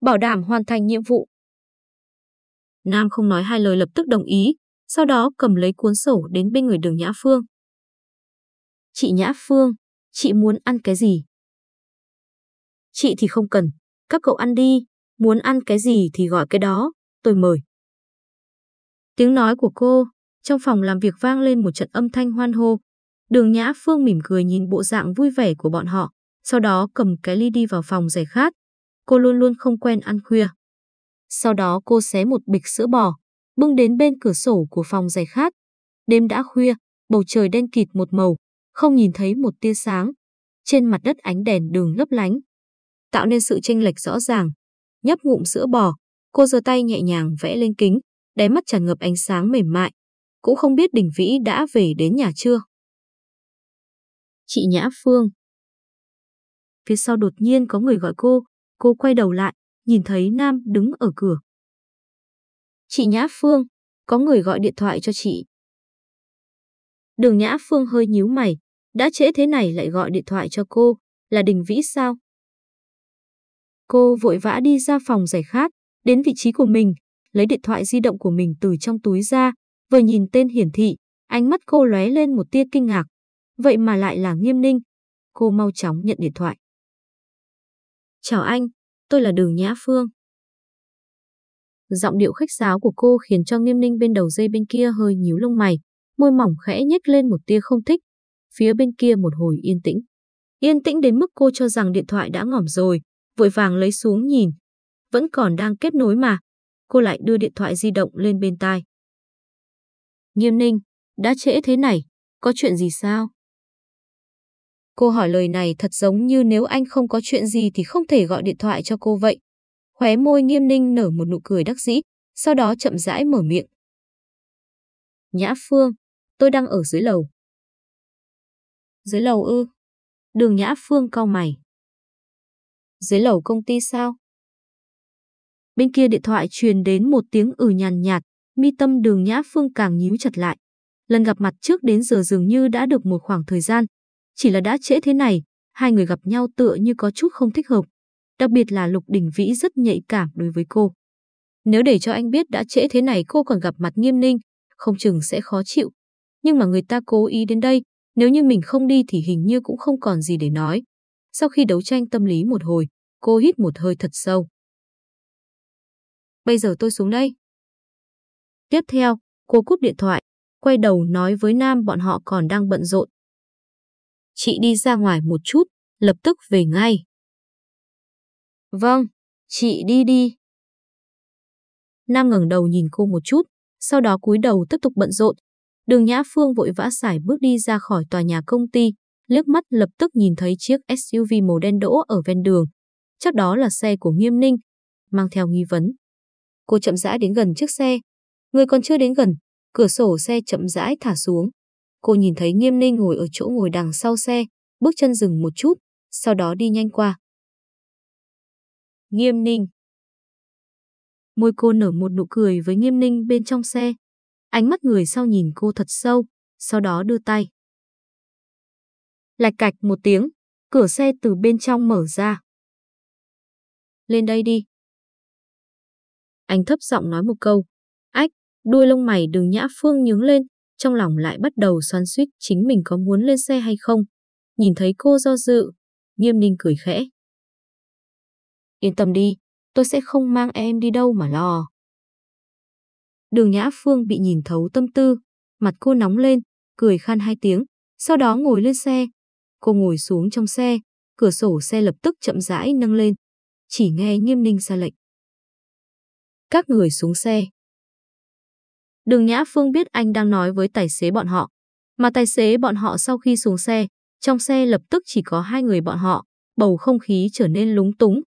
Bảo đảm hoàn thành nhiệm vụ. Nam không nói hai lời lập tức đồng ý, sau đó cầm lấy cuốn sổ đến bên người đường Nhã Phương. Chị Nhã Phương, chị muốn ăn cái gì? Chị thì không cần, các cậu ăn đi, muốn ăn cái gì thì gọi cái đó, tôi mời. Tiếng nói của cô, trong phòng làm việc vang lên một trận âm thanh hoan hô. Đường Nhã Phương mỉm cười nhìn bộ dạng vui vẻ của bọn họ, sau đó cầm cái ly đi vào phòng giải khát. Cô luôn luôn không quen ăn khuya. Sau đó cô xé một bịch sữa bò, bưng đến bên cửa sổ của phòng giải khát. Đêm đã khuya, bầu trời đen kịt một màu, không nhìn thấy một tia sáng. Trên mặt đất ánh đèn đường lấp lánh, tạo nên sự chênh lệch rõ ràng. Nhấp ngụm sữa bò, cô giơ tay nhẹ nhàng vẽ lên kính, đáy mắt tràn ngập ánh sáng mềm mại. Cũng không biết Đình Vĩ đã về đến nhà chưa. Chị Nhã Phương. Phía sau đột nhiên có người gọi cô, cô quay đầu lại, nhìn thấy Nam đứng ở cửa. Chị Nhã Phương, có người gọi điện thoại cho chị. Đường Nhã Phương hơi nhíu mày, đã trễ thế này lại gọi điện thoại cho cô, là Đình Vĩ sao? Cô vội vã đi ra phòng giải khát, đến vị trí của mình, lấy điện thoại di động của mình từ trong túi ra, vừa nhìn tên hiển thị, ánh mắt cô lóe lên một tia kinh ngạc. Vậy mà lại là Nghiêm Ninh. Cô mau chóng nhận điện thoại. Chào anh, tôi là Đường Nhã Phương. Giọng điệu khách sáo của cô khiến cho Nghiêm Ninh bên đầu dây bên kia hơi nhíu lông mày, môi mỏng khẽ nhếch lên một tia không thích. Phía bên kia một hồi yên tĩnh. Yên tĩnh đến mức cô cho rằng điện thoại đã ngỏm rồi, vội vàng lấy xuống nhìn. Vẫn còn đang kết nối mà. Cô lại đưa điện thoại di động lên bên tai. Nghiêm Ninh, đã trễ thế này, có chuyện gì sao? Cô hỏi lời này thật giống như nếu anh không có chuyện gì thì không thể gọi điện thoại cho cô vậy. Khóe môi nghiêm ninh nở một nụ cười đắc dĩ, sau đó chậm rãi mở miệng. Nhã Phương, tôi đang ở dưới lầu. Dưới lầu ư? Đường Nhã Phương cau mày. Dưới lầu công ty sao? Bên kia điện thoại truyền đến một tiếng ừ nhàn nhạt, mi tâm đường Nhã Phương càng nhíu chặt lại. Lần gặp mặt trước đến giờ dường như đã được một khoảng thời gian, chỉ là đã trễ thế này, hai người gặp nhau tựa như có chút không thích hợp. Đặc biệt là Lục Đình Vĩ rất nhạy cảm đối với cô. Nếu để cho anh biết đã trễ thế này cô còn gặp mặt nghiêm ninh, không chừng sẽ khó chịu. Nhưng mà người ta cố ý đến đây, nếu như mình không đi thì hình như cũng không còn gì để nói. Sau khi đấu tranh tâm lý một hồi, cô hít một hơi thật sâu. Bây giờ tôi xuống đây. Tiếp theo, cô cúp điện thoại, quay đầu nói với Nam bọn họ còn đang bận rộn, Chị đi ra ngoài một chút, lập tức về ngay. Vâng, chị đi đi. Nam ngẩng đầu nhìn cô một chút, sau đó cúi đầu tiếp tục bận rộn. Đường Nhã Phương vội vã xài bước đi ra khỏi tòa nhà công ty, liếc mắt lập tức nhìn thấy chiếc SUV màu đen đỗ ở ven đường trước đó là xe của Nghiêm Ninh, mang theo nghi vấn. Cô chậm rãi đến gần chiếc xe. Người còn chưa đến gần, cửa sổ xe chậm rãi thả xuống. Cô nhìn thấy Nghiêm Ninh ngồi ở chỗ ngồi đằng sau xe, bước chân dừng một chút, sau đó đi nhanh qua. Nghiêm Ninh Môi cô nở một nụ cười với Nghiêm Ninh bên trong xe. Ánh mắt người sau nhìn cô thật sâu, sau đó đưa tay. Lạch cạch một tiếng, cửa xe từ bên trong mở ra. Lên đây đi. Anh thấp giọng nói một câu. Ách, đuôi lông mày đường nhã phương nhướng lên, trong lòng lại bắt đầu xoan suýt chính mình có muốn lên xe hay không. Nhìn thấy cô do dự, nghiêm ninh cười khẽ. Yên tâm đi, tôi sẽ không mang em đi đâu mà lo. Đường Nhã Phương bị nhìn thấu tâm tư, mặt cô nóng lên, cười khan hai tiếng, sau đó ngồi lên xe. Cô ngồi xuống trong xe, cửa sổ xe lập tức chậm rãi nâng lên. Chỉ nghe nghiêm ninh ra lệnh. Các người xuống xe. Đường Nhã Phương biết anh đang nói với tài xế bọn họ. Mà tài xế bọn họ sau khi xuống xe, trong xe lập tức chỉ có hai người bọn họ, bầu không khí trở nên lúng túng.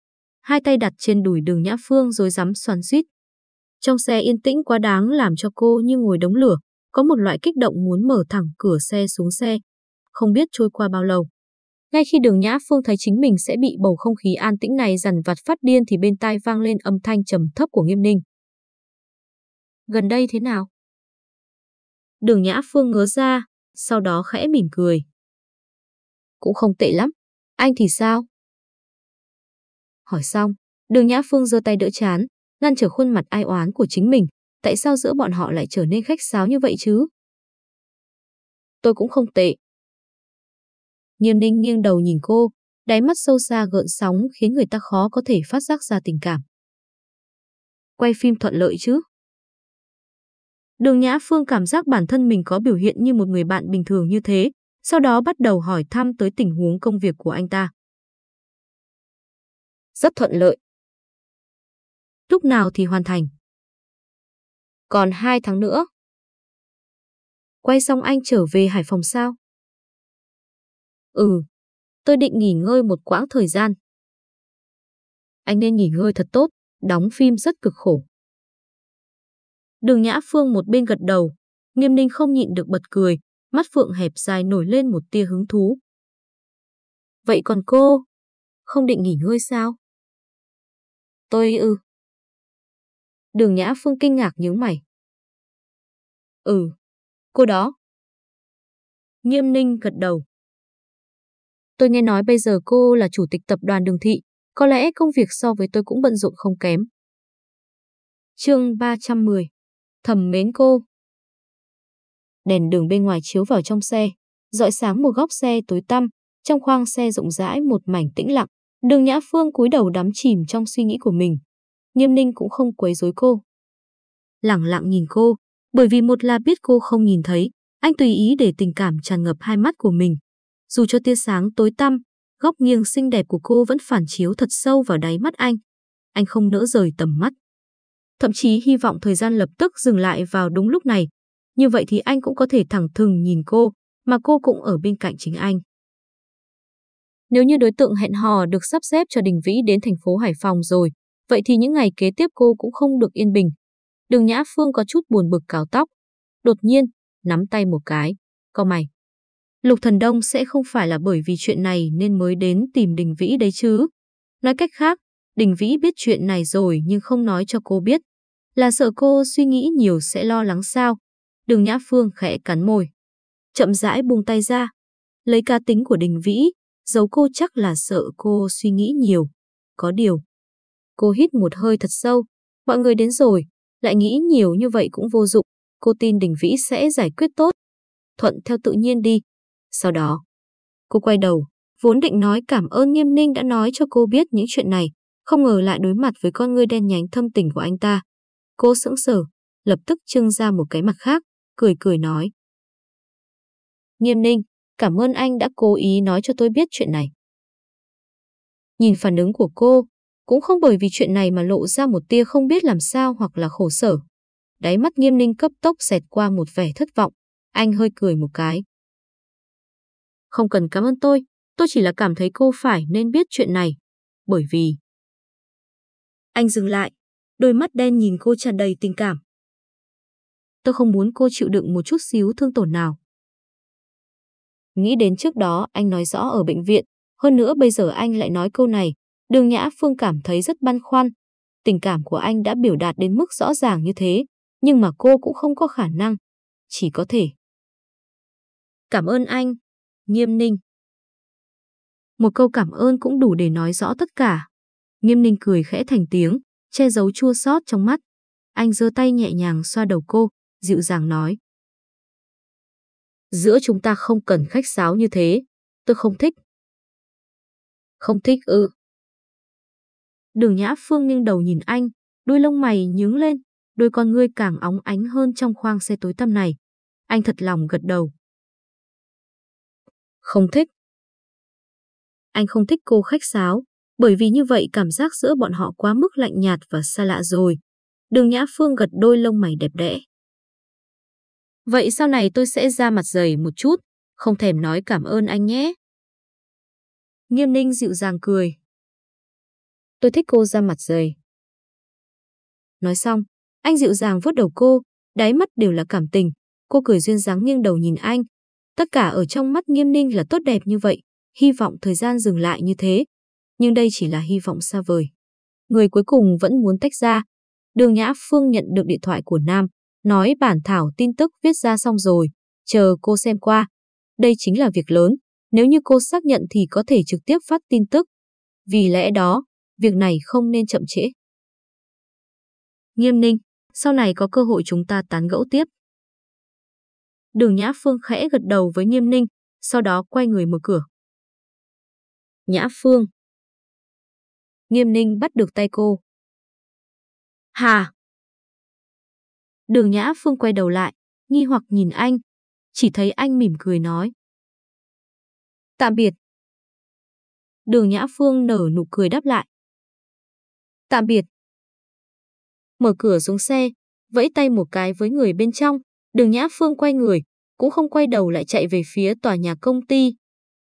Hai tay đặt trên đùi đường Nhã Phương rồi dám xoắn suýt. Trong xe yên tĩnh quá đáng làm cho cô như ngồi đống lửa, có một loại kích động muốn mở thẳng cửa xe xuống xe. Không biết trôi qua bao lâu. Ngay khi đường Nhã Phương thấy chính mình sẽ bị bầu không khí an tĩnh này dằn vặt phát điên thì bên tai vang lên âm thanh trầm thấp của Nghiêm Ninh. Gần đây thế nào? Đường Nhã Phương ngớ ra, sau đó khẽ mỉm cười. Cũng không tệ lắm. Anh thì sao? Hỏi xong, đường Nhã Phương giơ tay đỡ chán, ngăn trở khuôn mặt ai oán của chính mình. Tại sao giữa bọn họ lại trở nên khách sáo như vậy chứ? Tôi cũng không tệ. Nghiêm ninh nghiêng đầu nhìn cô, đáy mắt sâu xa gợn sóng khiến người ta khó có thể phát giác ra tình cảm. Quay phim thuận lợi chứ? Đường Nhã Phương cảm giác bản thân mình có biểu hiện như một người bạn bình thường như thế, sau đó bắt đầu hỏi thăm tới tình huống công việc của anh ta. Rất thuận lợi. Lúc nào thì hoàn thành? Còn hai tháng nữa. Quay xong anh trở về Hải Phòng sao? Ừ, tôi định nghỉ ngơi một quãng thời gian. Anh nên nghỉ ngơi thật tốt, đóng phim rất cực khổ. Đường Nhã Phương một bên gật đầu, nghiêm ninh không nhịn được bật cười, mắt phượng hẹp dài nổi lên một tia hứng thú. Vậy còn cô, không định nghỉ ngơi sao? Tôi ư. Đường Nhã Phương kinh ngạc nhướng mày. Ừ, cô đó. Nghiêm ninh gật đầu. Tôi nghe nói bây giờ cô là chủ tịch tập đoàn đường thị, có lẽ công việc so với tôi cũng bận rộn không kém. chương 310 Thầm mến cô Đèn đường bên ngoài chiếu vào trong xe, dọi sáng một góc xe tối tăm, trong khoang xe rộng rãi một mảnh tĩnh lặng. Đường Nhã Phương cúi đầu đắm chìm trong suy nghĩ của mình. Nghiêm ninh cũng không quấy rối cô. Lặng lặng nhìn cô, bởi vì một là biết cô không nhìn thấy, anh tùy ý để tình cảm tràn ngập hai mắt của mình. Dù cho tia sáng tối tăm, góc nghiêng xinh đẹp của cô vẫn phản chiếu thật sâu vào đáy mắt anh. Anh không nỡ rời tầm mắt. Thậm chí hy vọng thời gian lập tức dừng lại vào đúng lúc này. Như vậy thì anh cũng có thể thẳng thừng nhìn cô, mà cô cũng ở bên cạnh chính anh. Nếu như đối tượng hẹn hò được sắp xếp cho Đình Vĩ đến thành phố Hải Phòng rồi, vậy thì những ngày kế tiếp cô cũng không được yên bình. Đường Nhã Phương có chút buồn bực cào tóc. Đột nhiên, nắm tay một cái. Có mày. Lục Thần Đông sẽ không phải là bởi vì chuyện này nên mới đến tìm Đình Vĩ đấy chứ. Nói cách khác, Đình Vĩ biết chuyện này rồi nhưng không nói cho cô biết. Là sợ cô suy nghĩ nhiều sẽ lo lắng sao. Đường Nhã Phương khẽ cắn môi. Chậm rãi buông tay ra. Lấy cá tính của Đình Vĩ, giấu cô chắc là sợ cô suy nghĩ nhiều. Có điều. Cô hít một hơi thật sâu. Mọi người đến rồi, lại nghĩ nhiều như vậy cũng vô dụng. Cô tin Đình Vĩ sẽ giải quyết tốt. Thuận theo tự nhiên đi. Sau đó, cô quay đầu, vốn định nói cảm ơn Nghiêm Ninh đã nói cho cô biết những chuyện này, không ngờ lại đối mặt với con ngươi đen nhánh thâm tình của anh ta. Cô sững sờ, lập tức trưng ra một cái mặt khác, cười cười nói. Nghiêm Ninh, cảm ơn anh đã cố ý nói cho tôi biết chuyện này. Nhìn phản ứng của cô, cũng không bởi vì chuyện này mà lộ ra một tia không biết làm sao hoặc là khổ sở. đáy mắt nghiêm ninh cấp tốc xẹt qua một vẻ thất vọng. Anh hơi cười một cái. Không cần cảm ơn tôi, tôi chỉ là cảm thấy cô phải nên biết chuyện này. Bởi vì... Anh dừng lại, đôi mắt đen nhìn cô tràn đầy tình cảm. Tôi không muốn cô chịu đựng một chút xíu thương tổn nào. Nghĩ đến trước đó anh nói rõ ở bệnh viện, hơn nữa bây giờ anh lại nói câu này, đường Nhã Phương cảm thấy rất băn khoăn. Tình cảm của anh đã biểu đạt đến mức rõ ràng như thế, nhưng mà cô cũng không có khả năng. Chỉ có thể. Cảm ơn anh, Nghiêm Ninh. Một câu cảm ơn cũng đủ để nói rõ tất cả. Nghiêm Ninh cười khẽ thành tiếng, che giấu chua xót trong mắt. Anh giơ tay nhẹ nhàng xoa đầu cô, dịu dàng nói. Giữa chúng ta không cần khách sáo như thế, tôi không thích. Không thích ư. Đường Nhã Phương nghiêng đầu nhìn anh, đôi lông mày nhướng lên, đôi con ngươi càng óng ánh hơn trong khoang xe tối tăm này. Anh thật lòng gật đầu. Không thích. Anh không thích cô khách sáo, bởi vì như vậy cảm giác giữa bọn họ quá mức lạnh nhạt và xa lạ rồi. Đường Nhã Phương gật đôi lông mày đẹp đẽ. Vậy sau này tôi sẽ ra mặt dày một chút, không thèm nói cảm ơn anh nhé. Nghiêm ninh dịu dàng cười. Tôi thích cô ra mặt dày. Nói xong, anh dịu dàng vuốt đầu cô, đáy mắt đều là cảm tình. Cô cười duyên dáng nghiêng đầu nhìn anh. Tất cả ở trong mắt nghiêm ninh là tốt đẹp như vậy, hy vọng thời gian dừng lại như thế. Nhưng đây chỉ là hy vọng xa vời. Người cuối cùng vẫn muốn tách ra. Đường Nhã Phương nhận được điện thoại của Nam, nói bản thảo tin tức viết ra xong rồi, chờ cô xem qua. Đây chính là việc lớn, nếu như cô xác nhận thì có thể trực tiếp phát tin tức. Vì lẽ đó, việc này không nên chậm trễ. Nghiêm ninh, sau này có cơ hội chúng ta tán gẫu tiếp. Đường Nhã Phương khẽ gật đầu với Nghiêm ninh, sau đó quay người mở cửa. Nhã Phương. Nghiêm ninh bắt được tay cô. Hà. Đường Nhã Phương quay đầu lại, nghi hoặc nhìn anh, chỉ thấy anh mỉm cười nói. Tạm biệt. Đường Nhã Phương nở nụ cười đáp lại. Tạm biệt. Mở cửa xuống xe, vẫy tay một cái với người bên trong, đường Nhã Phương quay người, cũng không quay đầu lại chạy về phía tòa nhà công ty.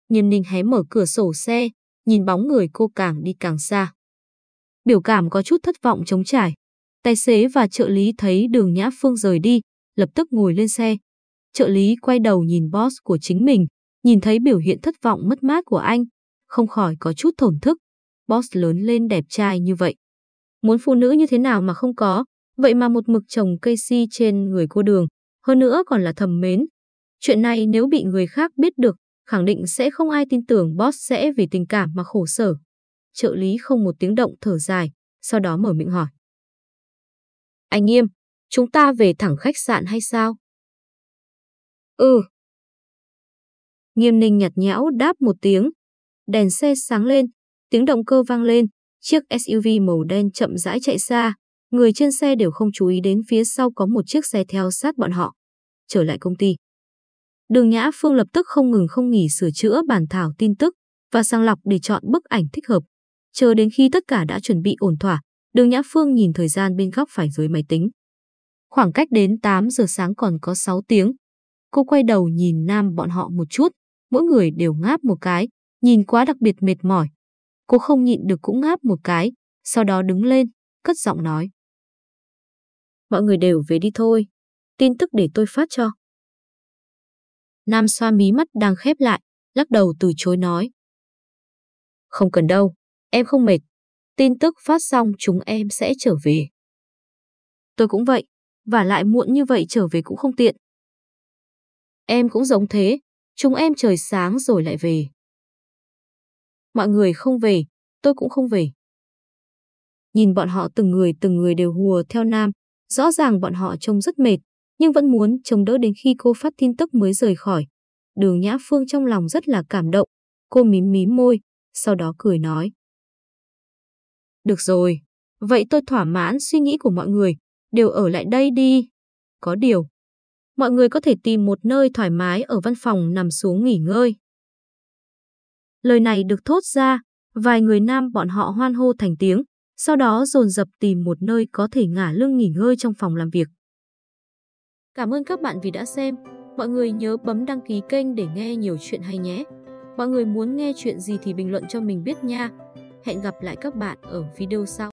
Nghiêm ninh hé mở cửa sổ xe, nhìn bóng người cô càng đi càng xa. Biểu cảm có chút thất vọng chống trải. Tài xế và trợ lý thấy đường Nhã Phương rời đi, lập tức ngồi lên xe. Trợ lý quay đầu nhìn boss của chính mình, nhìn thấy biểu hiện thất vọng mất mát của anh, không khỏi có chút thổn thức. Boss lớn lên đẹp trai như vậy. Muốn phụ nữ như thế nào mà không có, vậy mà một mực trồng cây si trên người cô đường, hơn nữa còn là thầm mến. Chuyện này nếu bị người khác biết được, khẳng định sẽ không ai tin tưởng boss sẽ vì tình cảm mà khổ sở. Trợ lý không một tiếng động thở dài, sau đó mở miệng hỏi. Anh Nghiêm, chúng ta về thẳng khách sạn hay sao? Ừ. Nghiêm ninh nhạt nhẽo đáp một tiếng. Đèn xe sáng lên, tiếng động cơ vang lên, chiếc SUV màu đen chậm rãi chạy xa. Người trên xe đều không chú ý đến phía sau có một chiếc xe theo sát bọn họ. Trở lại công ty. Đường Nhã Phương lập tức không ngừng không nghỉ sửa chữa bản thảo tin tức và sang lọc để chọn bức ảnh thích hợp. Chờ đến khi tất cả đã chuẩn bị ổn thỏa, Đường Nhã Phương nhìn thời gian bên góc phải dưới máy tính. Khoảng cách đến 8 giờ sáng còn có 6 tiếng. Cô quay đầu nhìn nam bọn họ một chút, mỗi người đều ngáp một cái, nhìn quá đặc biệt mệt mỏi. Cô không nhịn được cũng ngáp một cái, sau đó đứng lên, cất giọng nói. Mọi người đều về đi thôi, tin tức để tôi phát cho. Nam xoa mí mắt đang khép lại, lắc đầu từ chối nói. Không cần đâu, em không mệt, tin tức phát xong chúng em sẽ trở về. Tôi cũng vậy, và lại muộn như vậy trở về cũng không tiện. Em cũng giống thế, chúng em trời sáng rồi lại về. Mọi người không về, tôi cũng không về. Nhìn bọn họ từng người từng người đều hùa theo Nam, rõ ràng bọn họ trông rất mệt, nhưng vẫn muốn chống đỡ đến khi cô phát tin tức mới rời khỏi. Đường Nhã Phương trong lòng rất là cảm động, cô mím mím môi, sau đó cười nói. Được rồi, vậy tôi thỏa mãn suy nghĩ của mọi người, đều ở lại đây đi. Có điều, mọi người có thể tìm một nơi thoải mái ở văn phòng nằm xuống nghỉ ngơi. Lời này được thốt ra, vài người nam bọn họ hoan hô thành tiếng, sau đó dồn dập tìm một nơi có thể ngả lưng nghỉ ngơi trong phòng làm việc. Cảm ơn các bạn vì đã xem. Mọi người nhớ bấm đăng ký kênh để nghe nhiều chuyện hay nhé. Mọi người muốn nghe chuyện gì thì bình luận cho mình biết nha. Hẹn gặp lại các bạn ở video sau.